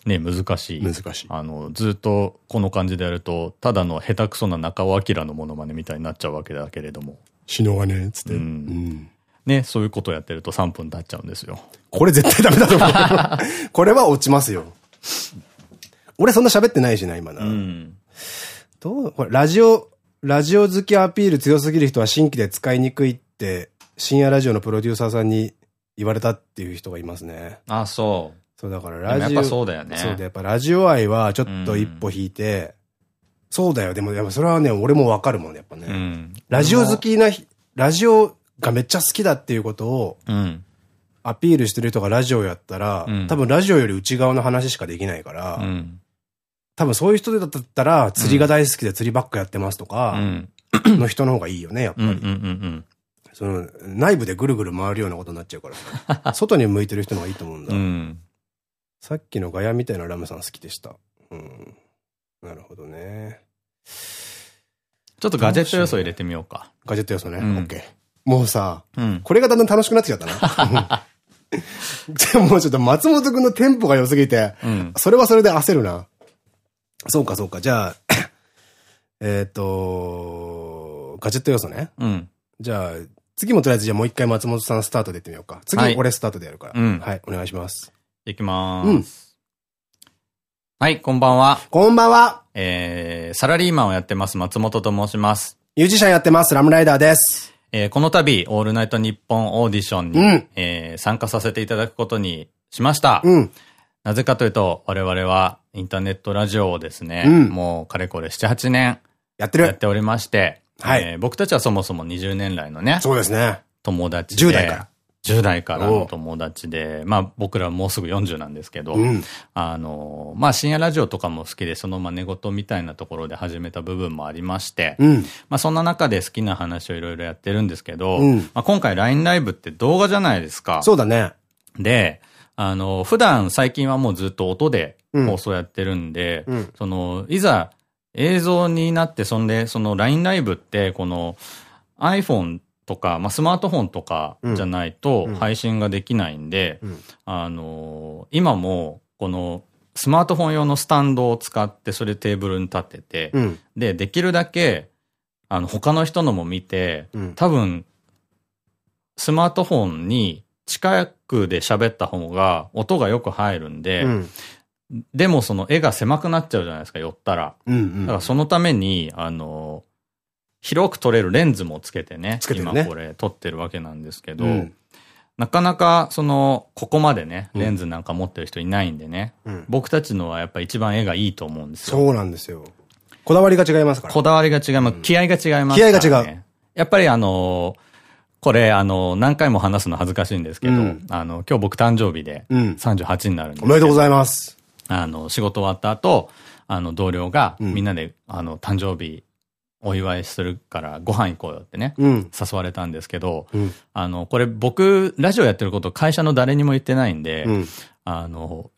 ね、難しい。難しい。あの、ずっとこの感じでやると、ただの下手くそな中尾明のモノマネみたいになっちゃうわけだけれども。死のがね、つって。うん。ね、そういうことをやってると3分経っちゃうんですよ。これ絶対ダメだと思う。これは落ちますよ。俺そんな喋ってないしな、今な。うん、どうこれ、ラジオ、ラジオ好きアピール強すぎる人は新規で使いにくいって、深夜ラジオのプロデューサーさんに言われたっていう人がいますね。あ、そう。そうだからラジオ。やっぱそうだよね。そうだ、やっぱラジオ愛はちょっと一歩引いて、うん、そうだよ。でも、やっぱそれはね、俺もわかるもんね、やっぱね。うん、ラジオ好きな、ラジオがめっちゃ好きだっていうことを、アピールしてる人がラジオやったら、うん、多分ラジオより内側の話しかできないから、うん、多分そういう人だったら、釣りが大好きで釣りばっかやってますとか、の人の方がいいよね、やっぱり。その、内部でぐるぐる回るようなことになっちゃうから 外に向いてる人の方がいいと思うんだ。うん、さっきのガヤみたいなラムさん好きでした。うん。なるほどね。ちょっとガジェット要素入れてみようか。ガジェット要素ね。オッケー。もうさ、うん、これがだんだん楽しくなってきちゃったな。で ももうちょっと松本くんのテンポが良すぎて、うん、それはそれで焦るな。そうかそうか。じゃあ、えっと、ガジェット要素ね。うん、じゃあ、次もとりあえずじゃあもう一回松本さんスタートでやってみようか。次、俺スタートでやるから。はい、お願いします。いきまーす。はい、こんばんは。こんばんは。えー、サラリーマンをやってます、松本と申します。ミュージシャンやってます、ラムライダーです。えー、この度、オールナイトニッポンオーディションに、うん、えー、参加させていただくことにしました。うん。なぜかというと、我々はインターネットラジオをですね、うん、もうかれこれ7、8年やってる。やっておりまして、はい、えー、僕たちはそもそも20年来のね、そうですね。友達で。10代から。10代からの友達で、まあ僕らもうすぐ40なんですけど、うん、あの、まあ深夜ラジオとかも好きで、その真似事みたいなところで始めた部分もありまして、うん、まあそんな中で好きな話をいろいろやってるんですけど、うん、まあ今回 LINE ライブって動画じゃないですか。そうだね。で、あの、普段最近はもうずっと音で放送やってるんで、その、いざ映像になって、そんで、その LINE ライブって、この iPhone とか、まあ、スマートフォンとかじゃないと配信ができないんで、うん、あのー、今も、この、スマートフォン用のスタンドを使って、それテーブルに立てて、うん、で、できるだけ、あの、他の人のも見て、うん、多分、スマートフォンに近くで喋った方が音がよく入るんで、でもその絵が狭くなっちゃうじゃないですか、寄ったら。だからそのために、あの、広く撮れるレンズもつけてね、てね今これ撮ってるわけなんですけど、うん、なかなかその、ここまでね、レンズなんか持ってる人いないんでね、うん、僕たちのはやっぱ一番絵がいいと思うんですよ。そうなんですよ。こだわりが違いますから。こだわりが違います。気合が違います、ね、気合が違う。やっぱりあのこれ、あの、何回も話すの恥ずかしいんですけど、うん、あの、今日僕誕生日で、38になるんです、おめでとうございます。あの、仕事終わった後、あの、同僚が、みんなで、あの、誕生日お祝いするからご飯行こうよってね、うん、誘われたんですけど、うん、あの、これ僕、ラジオやってること会社の誰にも言ってないんで、うん、あの、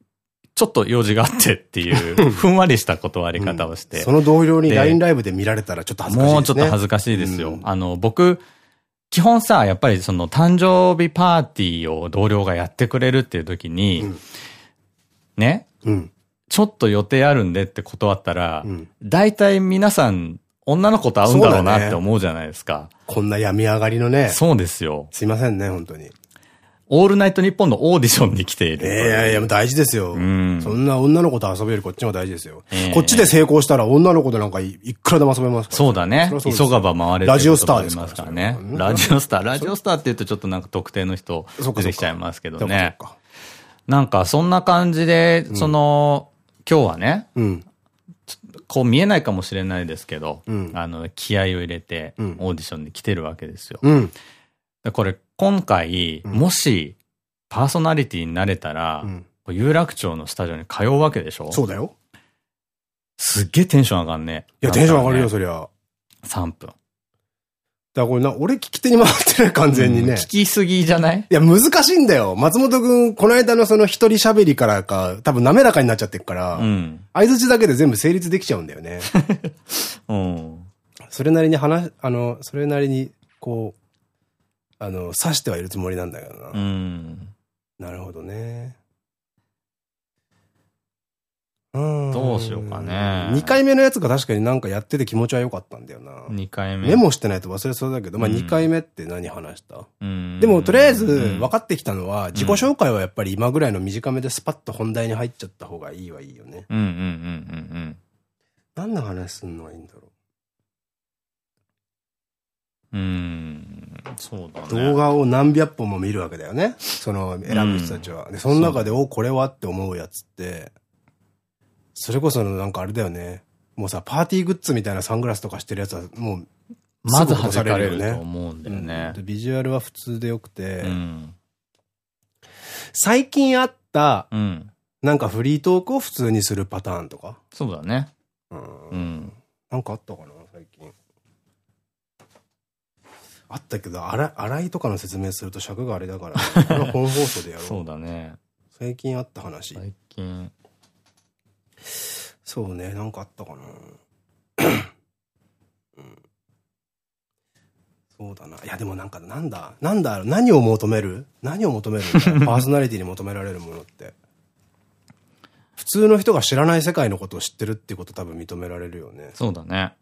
ちょっと用事があってっていう、ふんわりした断り方をして。その同僚に LINE ライブで見られたらちょっと恥ずかしいですね。もうちょっと恥ずかしいですよ。あの、僕、基本さ、やっぱりその誕生日パーティーを同僚がやってくれるっていう時に、ね、ちょっと予定あるんでって断ったら、大体皆さん女の子と会うんだろうなって思うじゃないですか。ね、こんな病み上がりのね。そうですよ。すいませんね、本当に。オールナイトニッポンのオーディションに来ている。いやいや、大事ですよ。うん、そんな女の子と遊べるこっちも大事ですよ。えー、こっちで成功したら女の子となんかいくらでも遊べますから、ね、そうだね。急がば回れる。ラジオスターですからね。ラジオスター。ラジオスターって言うとちょっとなんか特定の人出てきちゃいますけどね。なんかそんな感じで、その、今日はね、うん、こう見えないかもしれないですけど、うん、あの、気合を入れて、オーディションで来てるわけですよ。うん、これ、今回、もし、パーソナリティになれたら、有楽町のスタジオに通うわけでしょ？そうだよ。すっげえテンション上がんね。いや、テンション上がるよ、そりゃ。3分。だからこれな、俺聞き手に回ってる完全にね、うん。聞きすぎじゃない？いや、難しいんだよ。松本くん、この間のその一人喋りからか、多分滑らかになっちゃってるから、うん。相づちだけで全部成立できちゃうんだよね。うん。それなりに話、あの、それなりに、こう、あの、刺してはいるつもりなんだけどな。うん。なるほどね。どうしようかね。2回目のやつが確かになんかやってて気持ちは良かったんだよな。2回目。メモしてないと忘れそうだけど、まあ2回目って何話した？でもとりあえず分かってきたのは、自己紹介はやっぱり今ぐらいの短めでスパッと本題に入っちゃった方がいいはいいよね。うんうんうんうんうん。何の話すんのがいいんだろう。うん、そうだね。動画を何百本も見るわけだよね。その選ぶ人たちは。で、その中で、お、これはって思うやつって、それこそなんかあれだよね。もうさ、パーティーグッズみたいなサングラスとかしてるやつはもう、まず外かれると思うんだよね。うん、ビジュアルは普通でよくて、うん、最近あった、うん、なんかフリートークを普通にするパターンとか。そうだね。うん。なんかあったかな、最近。あったけど、洗いとかの説明すると尺があれだから、本放送でやろう。そうだね。最近あった話。最近。そうね、なんかあったかな。うん、そうだな。いや、でもなんか、なんだ、なんだ、何を求める？何を求める？パーソナリティに求められるものって。普通の人が知らない世界のことを知ってるっていうこと多分認められるよね。そうだね。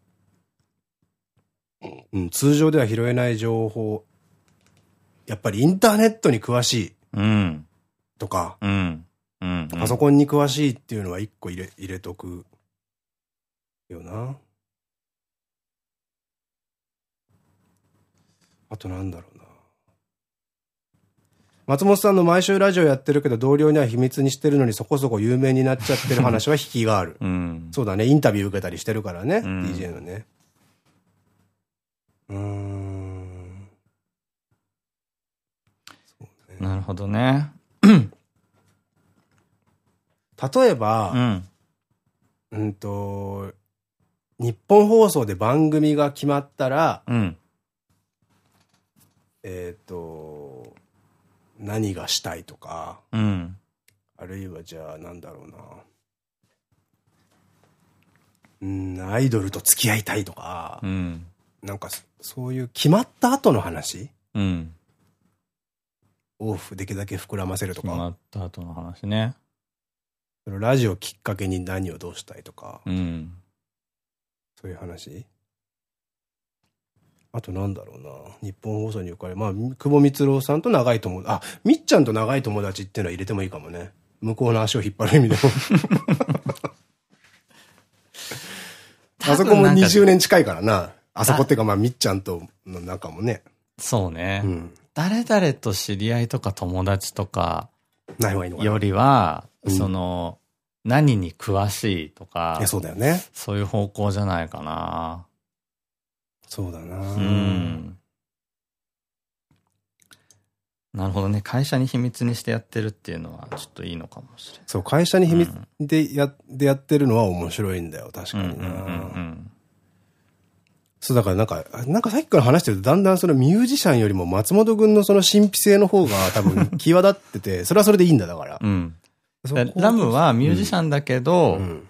うん、通常では拾えない情報、やっぱりインターネットに詳しい。うん。とか。うん。うん。パソコンに詳しいっていうのは一個入れ、入れとく。よな。あとなんだろうな。松本さんの毎週ラジオやってるけど同僚には秘密にしてるのにそこそこ有名になっちゃってる話は引きがある。うん、そうだね。インタビュー受けたりしてるからね。うん、DJ のね。うん。ね、なるほどね。例えば、うん、うんと、日本放送で番組が決まったら、うん、えっと、何がしたいとか、うん、あるいはじゃあなんだろうな。うん、アイドルと付き合いたいとか、うん、なんかそういう決まった後の話、うん、をできるだけ膨らませるとか。決まった後の話ね。ラジオきっかけに何をどうしたいとか、うん、そういう話？あとなんだろうな。日本放送におかれ、まあ、久保光郎さんと長い友達、あ、みっちゃんと長い友達っていうのは入れてもいいかもね。向こうの足を引っ張る意味でも。あそこも20年近いからな。あそこっていうか、まあ、みっちゃんとの仲もね。そうね。うん、誰々と知り合いとか友達とか、ない方がいいのかな。よりは、うん、その、何に詳しいとか。そうだよね。そういう方向じゃないかな。そうだなうん。なるほどね。会社に秘密にしてやってるっていうのはちょっといいのかもしれない。そう、会社に秘密でや,、でやってるのは面白いんだよ。確かにな。そう、だからなんか、なんかさっきから話してると、だんだんそのミュージシャンよりも松本君のその神秘性の方が多分 際立ってて、それはそれでいいんだ、だから。うん。ラムはミュージシャンだけど、うん、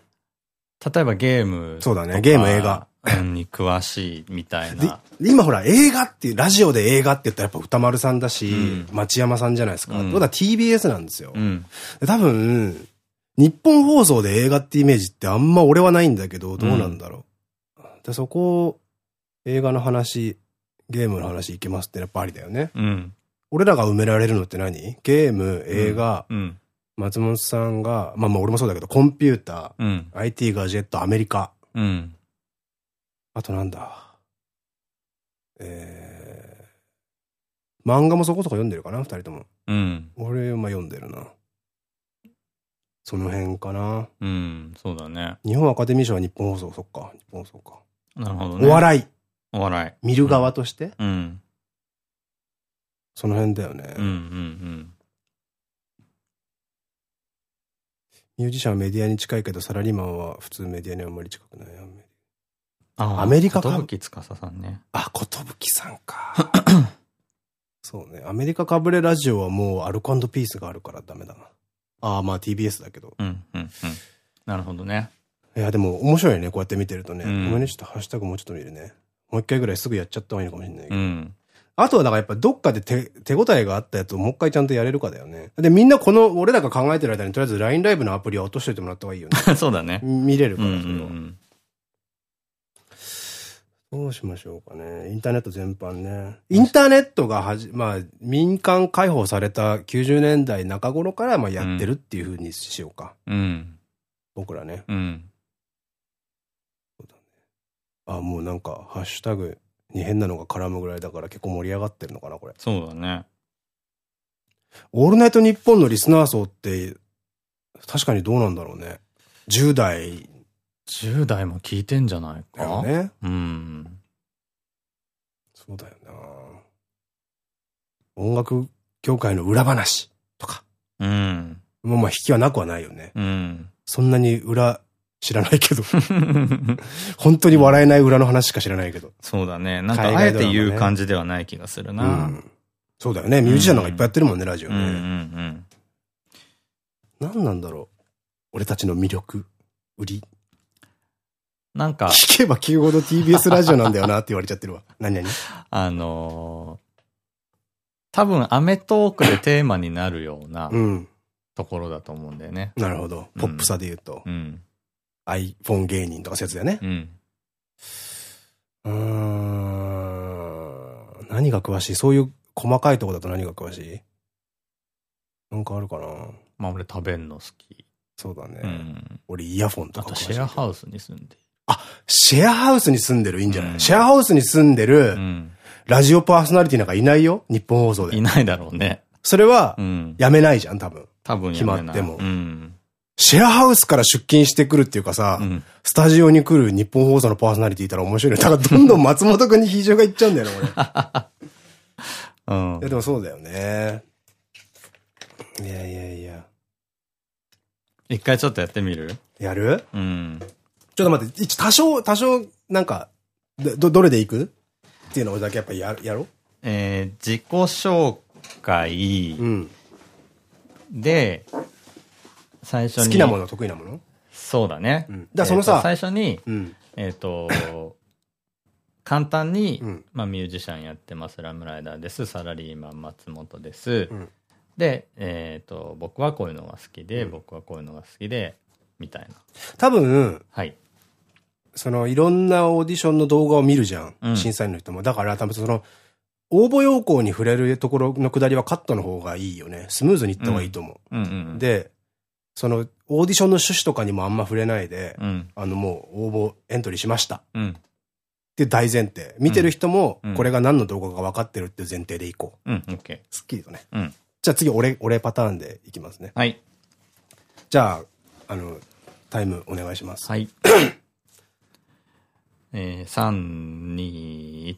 例えばゲーム。そうだね、ゲーム映画。に詳しいみたいな。今ほら映画っていう、ラジオで映画って言ったらやっぱ歌丸さんだし、うん、町山さんじゃないですか。うん、だ TBS なんですよ。うん、多分、日本放送で映画ってイメージってあんま俺はないんだけど、どうなんだろう。うん、でそこ、映画の話、ゲームの話いけますってやっぱありだよね。うん、俺らが埋められるのって何？ゲーム、映画、松本さんが、まあまあ俺もそうだけど、コンピューター、IT ガジェット、アメリカ。うんあとなんだ？えー、漫画もそこそこ読んでるかな？二人とも。うん。俺、まあ読んでるな。その辺かな。うん、そうだね。日本アカデミー賞は日本放送、そっか。日本放送か。なるほどね。お笑い。お笑い。見る側として、うん、うん。その辺だよね。うんうんうん。ミュージシャンはメディアに近いけど、サラリーマンは普通メディアにあんまり近くない。アメリカか。こと司さんね。あ、ことぶきさんか。そうね。アメリカかぶれラジオはもうアルコピースがあるからダメだな。ああ、まあ TBS だけど。うん、うん、うん。なるほどね。いや、でも面白いね。こうやって見てるとね。ごめんね、ちょっとハッシュタグもうちょっと見るね。もう一回ぐらいすぐやっちゃった方がいいのかもしれないけど。うん。あとはだからやっぱどっかで手、手応えがあったやつをもう一回ちゃんとやれるかだよね。で、みんなこの、俺らが考えてる間にとりあえず LINE ライブのアプリは落としといてもらった方がいいよね。そうだね。見れるから、それは。どうしましょうかね。インターネット全般ね。インターネットがはじ、まあ、民間開放された90年代中頃からまあやってるっていうふうにしようか。うん。僕らね。うん。そうだね。あ、もうなんか、ハッシュタグに変なのが絡むぐらいだから結構盛り上がってるのかな、これ。そうだね。オールナイトニッポンのリスナー層って、確かにどうなんだろうね。10代10代も聞いてんじゃないか？ね。うん。そうだよな音楽業界の裏話とか。うん。もうまあ引きはなくはないよね。うん。そんなに裏知らないけど。本当に笑えない裏の話しか知らないけど。そうだね。なんかあえて言う感じではない気がするな。うん、そうだよね。ミュージシャンなんかいっぱいやってるもんね、ラジオね。うん。何なんだろう？俺たちの魅力、売り。なんか。聞けば聞くほど TBS ラジオなんだよなって言われちゃってるわ。何々あのー、多分アメトークでテーマになるような、ところだと思うんだよね。なるほど。ポップさで言うと。うん。iPhone 芸人とかそういうやつだよね。うん。うん。何が詳しい？そういう細かいとこだと何が詳しい？なんかあるかな？まあ俺食べんの好き。そうだね。うん、俺イヤフォンとか。あとシェアハウスに住んであ、シェアハウスに住んでる？いいんじゃない、うん、シェアハウスに住んでる、ラジオパーソナリティなんかいないよ日本放送で。いないだろうね。それは、やめないじゃん、多分。多分決まっても。シェアハウスから出勤してくるっていうかさ、うん、スタジオに来る日本放送のパーソナリティいたら面白いね。だからどんどん松本くんに比重がいっちゃうんだよな、俺。うん。いや、でもそうだよね。いやいやいや。一回ちょっとやってみる？やる？うん。ちょっと待って、多少、多少、なんか、ど、どれでいく？っていうのをだけやっぱりややろう？えー、自己紹介、うん、で、最初に。好きなもの、得意なもの？そうだね。うん、だそのさ、最初に、うん、えっと、簡単に、うん、まあミュージシャンやってます、ラムライダーです、サラリーマン松本です。で、えっ、と、僕はこういうのが好きで、僕はこういうのが好きで、みたいな。多分、はい。その、いろんなオーディションの動画を見るじゃん。審査員の人も。だから多分その、応募要項に触れるところのくだりはカットの方がいいよね。スムーズにいった方がいいと思う。で、その、オーディションの趣旨とかにもあんま触れないで、うん、あの、もう応募エントリーしました。うん、って大前提。見てる人も、これが何の動画か分かってるっていう前提でいこう。うん、オッケー。すっきりとね。うん、じゃあ次、俺、俺パターンでいきますね。はい。じゃあ、あの、タイムお願いします。はい。えー、3、2、1。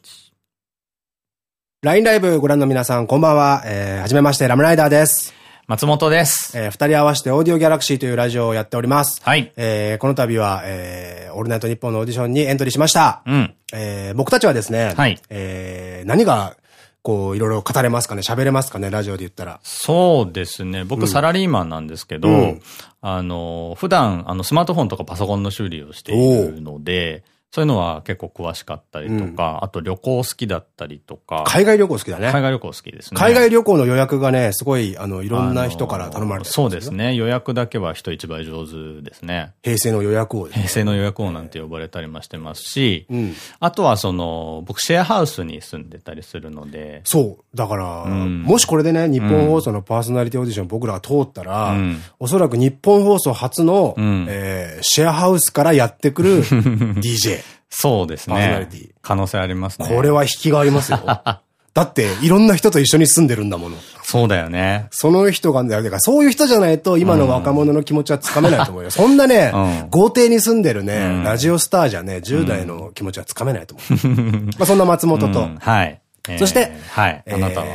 LINE ライブご覧の皆さん、こんばんは。えー、はじめまして、ラムライダーです。松本です。えー、二人合わせてオーディオギャラクシーというラジオをやっております。はい。えー、この度は、えー、オールナイトニッポンのオーディションにエントリーしました。うん。えー、僕たちはですね、はい。えー、何が、こう、いろいろ語れますかね？喋れますかね？ラジオで言ったら。そうですね。僕、サラリーマンなんですけど、うん、あの、普段、あの、スマートフォンとかパソコンの修理をしているので、そういうのは結構詳しかったりとか、うん、あと旅行好きだったりとか。海外旅行好きだね。海外旅行好きですね。海外旅行の予約がね、すごい、あの、いろんな人から頼まれてるそうですね。予約だけは人一倍上手ですね。平成の予約王、ね、平成の予約王なんて呼ばれたりもしてますし、うん、あとはその、僕シェアハウスに住んでたりするので。そう。だから、うん、もしこれでね、日本放送のパーソナリティオーディション僕らが通ったら、うん、おそらく日本放送初の、うん、えー、シェアハウスからやってくる DJ。そうですね。パーソナリティ。可能性ありますね。これは引きがありますよ。だって、いろんな人と一緒に住んでるんだもの。そうだよね。その人が、だからそういう人じゃないと、今の若者の気持ちはつかめないと思うよ。そんなね、うん、豪邸に住んでるね、うん、ラジオスターじゃね、10代の気持ちはつかめないと思う。まあそんな松本と。はい。そして、はい。あなたは。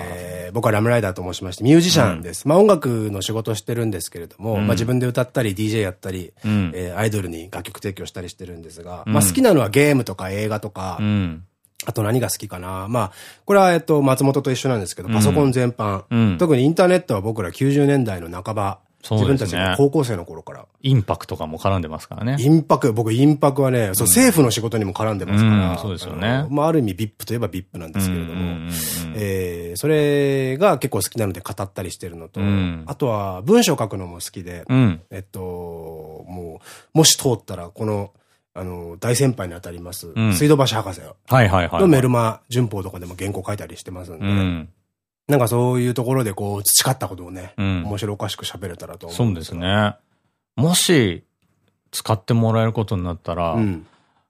僕はラムライダーと申しまして、ミュージシャンです。うん、まあ音楽の仕事してるんですけれども、うん、まあ自分で歌ったり、DJ やったり、うん、えー、アイドルに楽曲提供したりしてるんですが、まあ好きなのはゲームとか映画とか、あと何が好きかな。まあ、これはえっと、松本と一緒なんですけど、パソコン全般、特にインターネットは僕ら90年代の半ば、自分たちが高校生の頃から。インパクとかも絡んでますからね。インパク、僕インパクはね、そう、政府の仕事にも絡んでますから。そうですよね。まあ、ある意味 VIP といえば VIP なんですけれども、えそれが結構好きなので語ったりしてるのと、あとは文章書くのも好きで、えっと、もう、もし通ったら、この、あの、大先輩に当たります、水道橋博士のメルマ、順法とかでも原稿書いたりしてますんで、なんかそういうところでこう、培ったことをね、うん、面白おかしく喋れたらと思うそうですね。もし、使ってもらえることになったら、うん、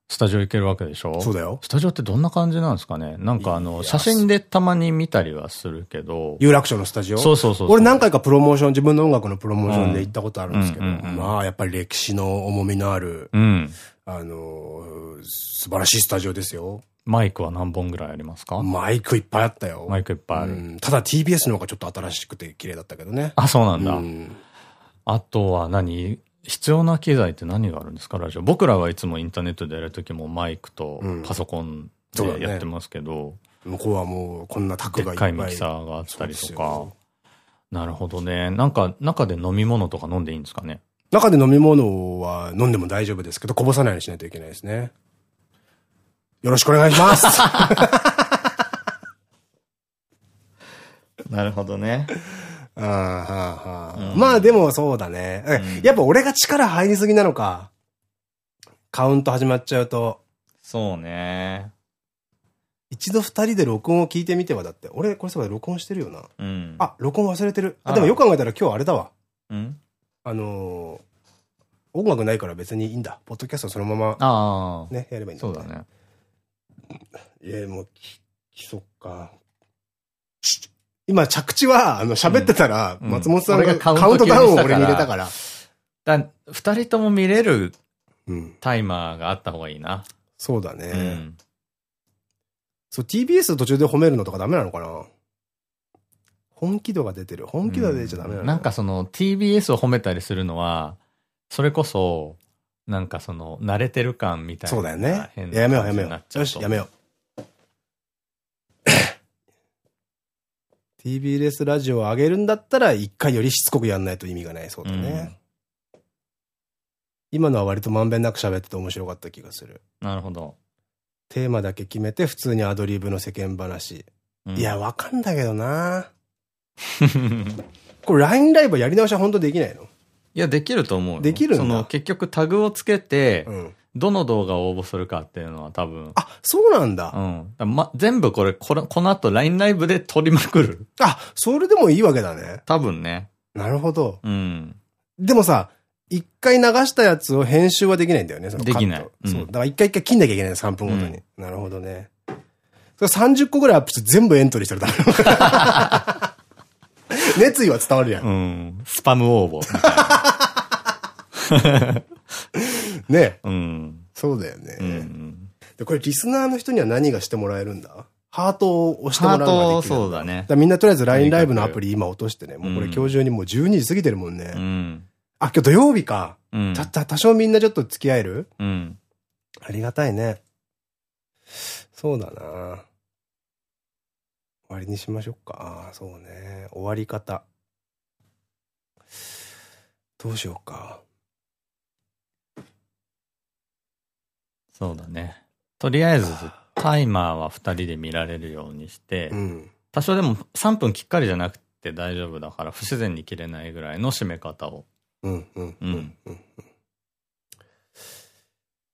スタジオ行けるわけでしょ？そうだよ。スタジオってどんな感じなんですかね？なんかあの、写真でたまに見たりはするけど。有楽町のスタジオ？そうそうそう俺何回かプロモーション、自分の音楽のプロモーションで行ったことあるんですけど、まあやっぱり歴史の重みのある、うん、あの、素晴らしいスタジオですよ。マイクは何本ぐらいありますか？マイクいっぱいあったよ。マイクいっぱいある。ただ TBS の方がちょっと新しくて綺麗だったけどね。あ、そうなんだ。うん、あとは何？必要な機材って何があるんですか？ラジオ。僕らはいつもインターネットでやるときもマイクとパソコンでやってますけど。向こうはもうこんなタクがいっぱい。でっかいミキサーがあったりとか。なるほどね。なんか中で飲み物とか飲んでいいんですかね？中で飲み物は飲んでも大丈夫ですけど、こぼさないようにしないといけないですね。よろしくお願いします なるほどね。あははあ、まあでもそうだね。うん、やっぱ俺が力入りすぎなのか。カウント始まっちゃうと。そうね。一度二人で録音を聞いてみてはだって。俺、これそうだ、録音してるよな。うん。あ、録音忘れてる。あ、でもよく考えたら今日あれだわ。うん？あのー、音楽ないから別にいいんだ。ポッドキャストそのまま、ね、やればいいんだ、そうだね。いや、もう、き、そっか。今、着地は、あの、喋ってたら、松本さんがカウントダウンを俺に入れたから。だ二人とも見れるタイマーがあった方がいいな。そうだね。うん、そう、TBS 途中で褒めるのとかダメなのかな？本気度が出てる。本気度が出ちゃダメなの、うん、なんかその TBS を褒めたりするのは、それこそ、なんかその、慣れてる感みたいな。そうだよね。やめようやめよう。よし、やめよう。TBS ラジオを上げるんだったら、一回よりしつこくやんないと意味がないそうだね。うん、今のは割とまんべんなく喋ってて面白かった気がする。なるほど。テーマだけ決めて、普通にアドリブの世間話。うん、いや、わかんだけどな これ LINE ライブやり直しは本当できないの？いや、できると思う。できるその、結局タグをつけて、うん、どの動画を応募するかっていうのは多分。あ、そうなんだ。うん。ま、全部これ、これ、この後 LINE ライブで撮りまくる。あ、それでもいいわけだね。多分ね。なるほど。うん。でもさ、一回流したやつを編集はできないんだよね、そのできない。うん、そう。だから一回一回切んなきゃいけない3分ごとに。うん、なるほどね。それ30個ぐらいアップして全部エントリーしたらダメ。熱意は伝わるやん。うん。スパム応募。ねうん。そうだよね。うん、で、これリスナーの人には何がしてもらえるんだ？ハートを押してもらうのができる。そうだね。だみんなとりあえず LINE ライブのアプリ今落としてね、もうこれ今日中にもう12時過ぎてるもんね。うん。あ、今日土曜日か。うん。たった、多少みんなちょっと付き合える？うん。ありがたいね。そうだな終わりにしましょうか。そうね。終わり方。どうしようか。そうだね。とりあえず、タイマーは二人で見られるようにして、うん、多少でも3分きっかりじゃなくて大丈夫だから、不自然に切れないぐらいの締め方を。うんうんうん。うん。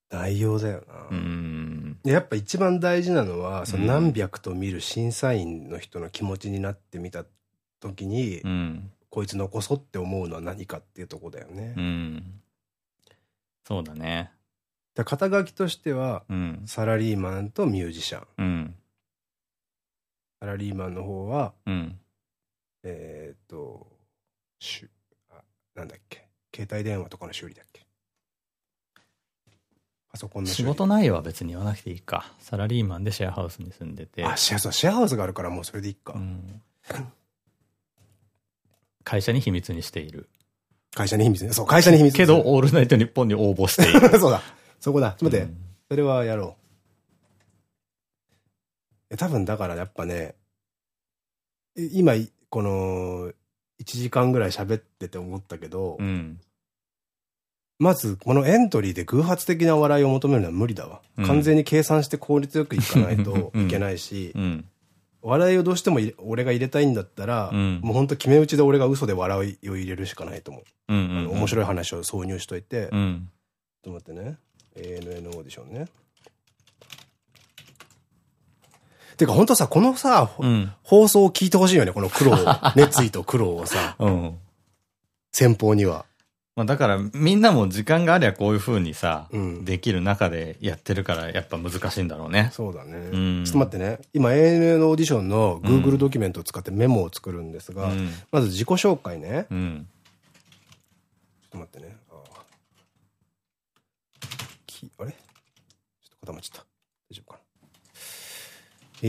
代用だよな。うん。やっぱ一番大事なのは、その何百と見る審査員の人の気持ちになってみた時に、うん、こいつ残そうって思うのは何かっていうとこだよね。うん。そうだね。肩書きとしては、うん、サラリーマンとミュージシャン。うん、サラリーマンの方は、うん、えっと、しゅ、あ、なんだっけ？携帯電話とかの修理だっけ？仕事内容は別に言わなくていいか。サラリーマンでシェアハウスに住んでて。あ、シェアシェアハウスがあるからもうそれでいいか。会社に秘密にしている。会社に秘密そう、会社に秘密けど、オールナイトニッポンに応募している。そうだ。そこだ。ちょっと待って。うん、それはやろう。多分だからやっぱね、今、この、1時間ぐらい喋ってて思ったけど、うん、まず、このエントリーで偶発的な笑いを求めるのは無理だわ。うん、完全に計算して効率よくいかないといけないし、笑いをどうしても俺が入れたいんだったら、もうほんと決め打ちで俺が嘘で笑いを入れるしかないと思う。面白い話を挿入しといて、ちょっと待ってね。ANN オーディションね。てか本当さ、このさ、うん、放送を聞いてほしいよね、この苦労、熱意と苦労をさ。うん。先方には。まあだからみんなも時間がありゃこういう風にさ、うん、できる中でやってるからやっぱ難しいんだろうね。そうだね。うん、ちょっと待ってね。今 ANN オーディションの Google ドキュメントを使ってメモを作るんですが、うん、まず自己紹介ね。うん、ちょっと待ってね。き、あれ？ちょっと固まっちゃった。大丈夫かな？え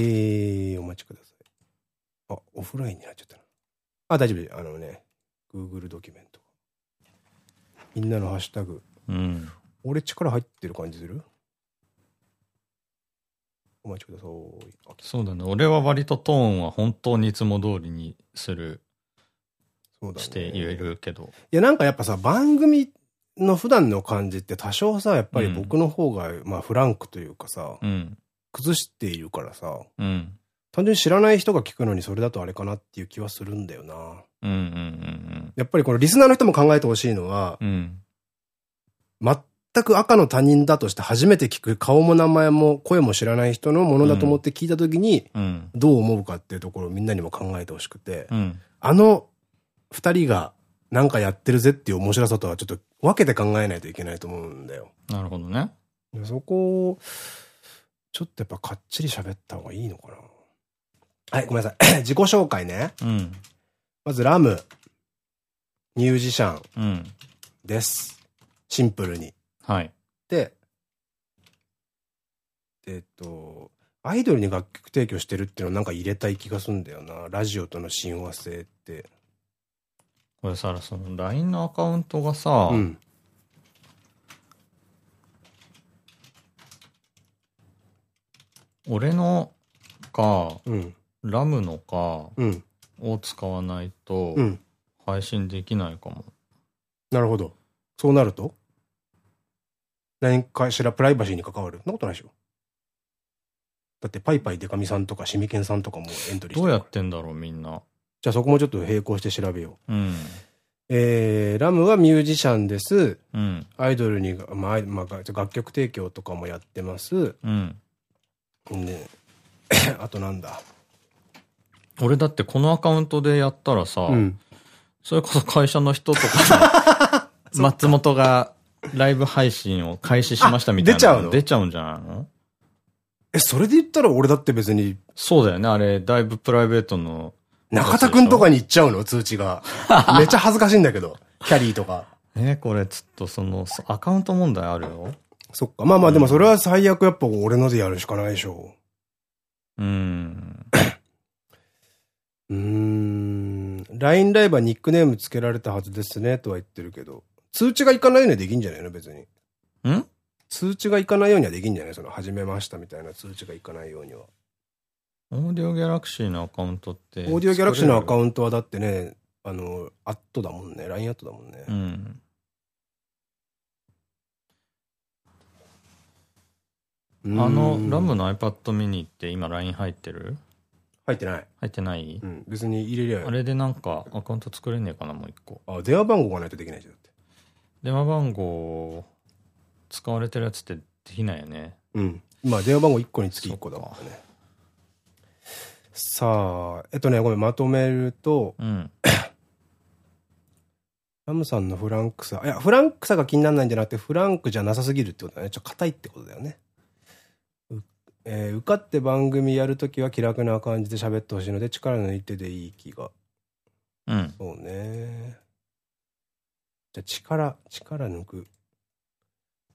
ー、お待ちください。あ、オフラインになっちゃったな。あ、大丈夫。あのね、Google ドキュメント。みんなのハッシュタグ。うん。俺力入ってる感じする？お待ちください。そうだね。俺は割とトーンは本当にいつも通りにする。そうだね。して言えるけど。いや、なんかやっぱさ、番組の普段の感じって多少さ、やっぱり僕の方が、まあフランクというかさ、うん、崩しているからさ、うん、単純に知らない人が聞くのにそれだとあれかなっていう気はするんだよな。やっぱりこのリスナーの人も考えてほしいのは、うん、全く赤の他人だとして初めて聞く顔も名前も声も知らない人のものだと思って聞いたときに、どう思うかっていうところをみんなにも考えてほしくて、うん、あの二人がなんかやってるぜっていう面白さとはちょっと分けて考えないといけないと思うんだよ。なるほどね。そこを、ちょっとやっぱかっちり喋った方がいいのかな。はい、ごめんなさい。自己紹介ね。うん。まず、ラム、ミュージシャンです。うん、シンプルに。はい。で、えっと、アイドルに楽曲提供してるっていうのをなんか入れたい気がするんだよな。ラジオとの親和性って。これさ、その LINE のアカウントがさ、うん、俺のか、うん、ラムのかを使わないと配信できないかも。なるほど。そうなると何かしらプライバシーに関わるそんなことないでしょだってパイパイデカミさんとかシミケンさんとかもエントリーしてどうやってんだろうみんな。じゃあそこもちょっと並行して調べよう。うん。えー、ラムはミュージシャンです。うん。アイドルに、まあ、まあ、楽曲提供とかもやってます。うん。で、あとなんだ。俺だってこのアカウントでやったらさ、うん、それこそ会社の人とか 松本がライブ配信を開始しましたみたいな。出ちゃうの？出ちゃうんじゃないの？え、それで言ったら俺だって別に。そうだよね。あれ、だいぶプライベートの中田くんとかに行っちゃうの？通知が。めっちゃ恥ずかしいんだけど。キャリーとか。えこれちょっとその、アカウント問題あるよ？そっか。まあまあでもそれは最悪やっぱ俺のでやるしかないでしょう。うん。うーん。LINE ライブはニックネームつけられたはずですね、とは言ってるけど。通知がいかないようにはできんじゃないの？別に。ん？通知がいかないようにはできんじゃない？その、始めましたみたいな通知がいかないようには。オーディオギャラクシーのアカウントって。オーディオギャラクシーのアカウントはだってね、あの、アットだもんね。LINE アットだもんね。うん。あの、ラムの iPad mini って今 LINE 入ってる？入ってない？入ってない？うん。別に入れりゃあれでなんかアカウント作れねえかな、もう一個。あ、電話番号がないとできないじゃん。電話番号使われてるやつってできないよね。うん。今電話番号1個につき1個だもんね。さあ、えっとね、ごめん、まとめると、うん、ラムさんのフランクさ、いや、フランクさが気にならないんじゃなくて、フランクじゃなさすぎるってことだね。ちょっと硬いってことだよね。えー、受かって番組やるときは気楽な感じで喋ってほしいので、力抜いてでいい気が。うん。そうね。じゃあ、力、力抜く。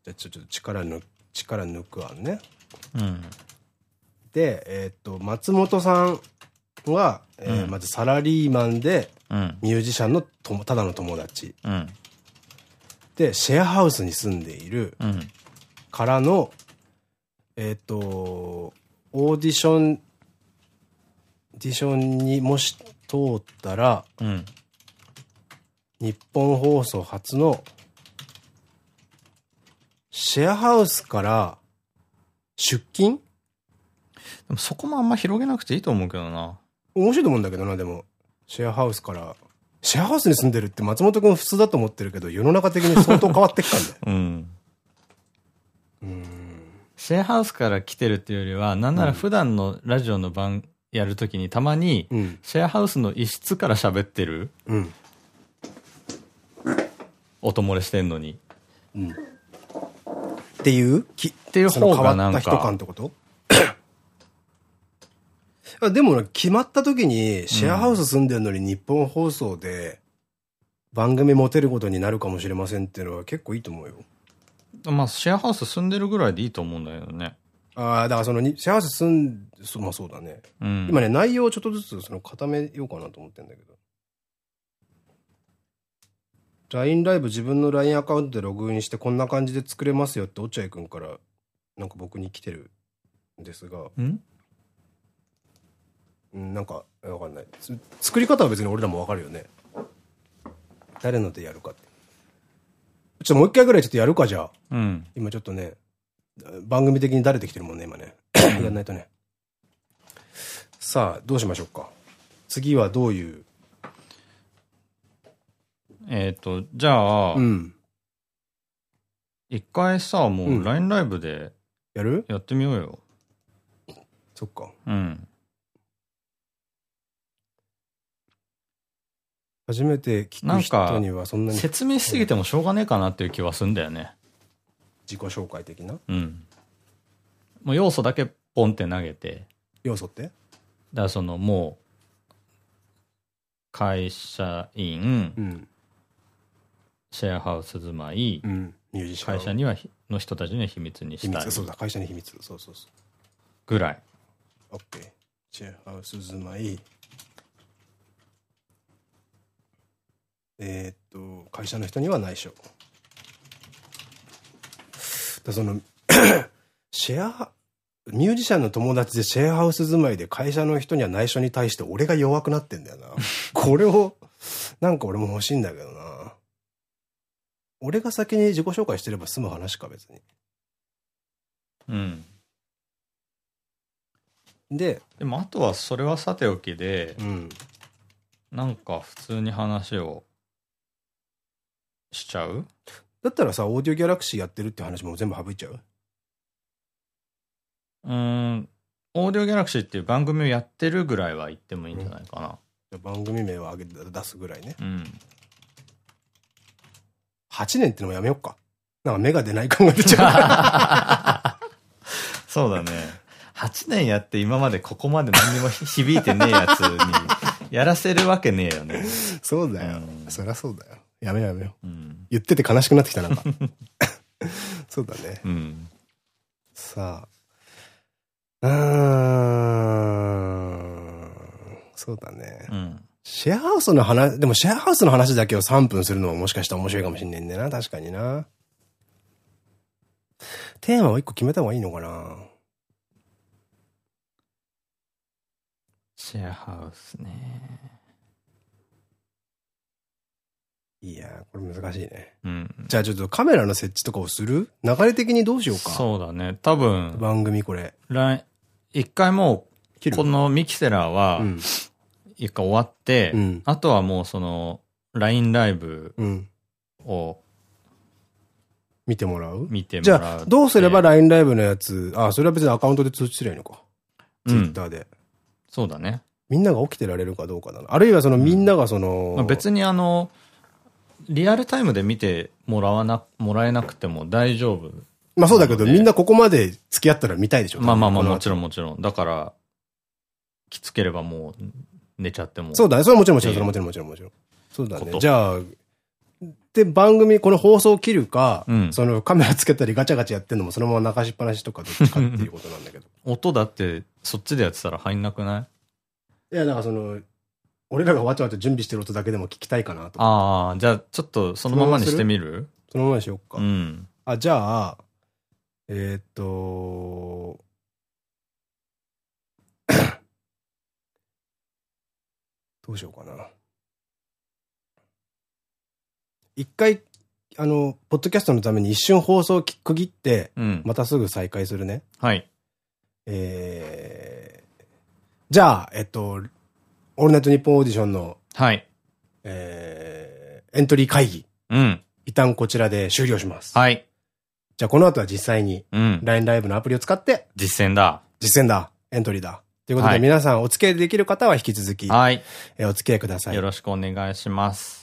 じゃあ、ちょっと力抜、力抜く案ね。うん。で、えっ、と、松本さんは、えー、うん、まずサラリーマンで、ミュージシャンのとただの友達。うん、で、シェアハウスに住んでいる、からの、えっ、と、オーディション、オーディションにもし通ったら、うん、日本放送初の、シェアハウスから出勤？でもそこもあんま広げなくていいと思うけどな。面白いと思うんだけどな、でも。シェアハウスから。シェアハウスに住んでるって松本くん普通だと思ってるけど、世の中的に相当変わってっかんだよ。うん。うん。シェアハウスから来てるっていうよりは、なんなら普段のラジオの番やるときにたまに、シェアハウスの一室から喋ってる。うん。音漏れしてんのに。うん。っていう？っていう方がなんか。変わった人感ってこと？でも決まった時にシェアハウス住んでるのに日本放送で番組持てることになるかもしれませんっていうのは結構いいと思うよ。まあ、シェアハウス住んでるぐらいでいいと思うんだけどね。ああ、だからその、シェアハウス住ん、まあそうだね。うん、今ね、内容をちょっとずつその固めようかなと思ってんだけど。LINE ライブ自分の LINE アカウントでログインしてこんな感じで作れますよって落合くんからなんか僕に来てるんですが。ん？なんか、わかんない。作り方は別に俺らもわかるよね。誰のでやるかって。ちょっともう一回ぐらいちょっとやるか、じゃあ。うん。今ちょっとね、番組的に慣れてきてるもんね、今ね。やんないとね。さあ、どうしましょうか。次はどういう？えっと、じゃあ、うん。一回さ、もう LINE ライブで、やる？やってみようよ。そっか。うん。初めて聞く人にはそんなに。説明しすぎてもしょうがねえかなっていう気はすんだよね。自己紹介的な？うん。もう要素だけポンって投げて。要素って？だからそのもう、会社員、うん、シェアハウス住まい、うん、会社には、の人たちには秘密にしたい。そうだ、会社に秘密。そうそうそう。ぐらい。オッケー。シェアハウス住まい。えー、っと、会社の人には内緒。だその シェア、ミュージシャンの友達でシェアハウス住まいで会社の人には内緒に対して俺が弱くなってんだよな。これを、なんか俺も欲しいんだけどな。俺が先に自己紹介してれば済む話か、別に。うん。で、でもあとはそれはさておきで、うん、なんか普通に話をしちゃう？だったらさ、オーディオギャラクシーやってるって話も全部省いちゃう？うん、オーディオギャラクシーっていう番組をやってるぐらいは言ってもいいんじゃないかな。うん、番組名を上げ出すぐらいね。うん。8年ってのもやめよっか。なんか目が出ない感が出ちゃう。そうだね。8年やって今までここまで何にも 響いてねえやつにやらせるわけねえよね。そうだよ。うん、そりゃそうだよ。やめようやめよう。うん、言ってて悲しくなってきた、なんか。そうだね。うん、さあ。うーん。そうだね。うん、シェアハウスの話、でもシェアハウスの話だけを3分するのももしかしたら面白いかもしんないんだよな。確かにな。テーマを1個決めた方がいいのかなシェアハウスね。いやこれ難しいね。うん。じゃあちょっとカメラの設置とかをする？流れ的にどうしようか。そうだね。多分。番組これ。来、一回もう、このミキセラーは、一回終わって、うん、あとはもうその、LINE ライブを、見てもらう？見てもらう。じゃあ、どうすれば LINE ライブのやつ、あ、それは別にアカウントで通知すればいいのか。Twitter で。そうだね。みんなが起きてられるかどうかだな。あるいはそのみんながその、まあ、別にあの、リアルタイムで見てもらわな、もらえなくても大丈夫。まあそうだけど、みんなここまで付き合ったら見たいでしょまあまあまあ、もちろんもちろん。だから、きつければもう寝ちゃっても。そうだね。それはもちろんもちろん、それはもちろんもちろんもちろん。そうだね。じゃあ、で、番組、この放送を切るか、うん、そのカメラつけたりガチャガチャやってんのもそのまま流しっぱなしとかどっちかっていうことなんだけど。音だって、そっちでやってたら入んなくない？いや、だからその、俺らがわちゃわちゃ準備してる音だけでも聞きたいかなと。ああ、じゃあちょっとそのままにしてみる？そのままにしよっか。うん。あ、じゃあ、えー、っと、どうしようかな。一回、あの、ポッドキャストのために一瞬放送を区切って、うん、またすぐ再開するね。はい。えー、じゃあ、えっと、オールナイトニッポンオーディションの、はい。えー、エントリー会議。うん。一旦こちらで終了します。はい。じゃあこの後は実際に、うん。LINE ライブのアプリを使って、実践だ。実践だ。エントリーだ。ということで、皆さんお付き合いできる方は引き続き、はい。えお付き合いください。よろしくお願いします。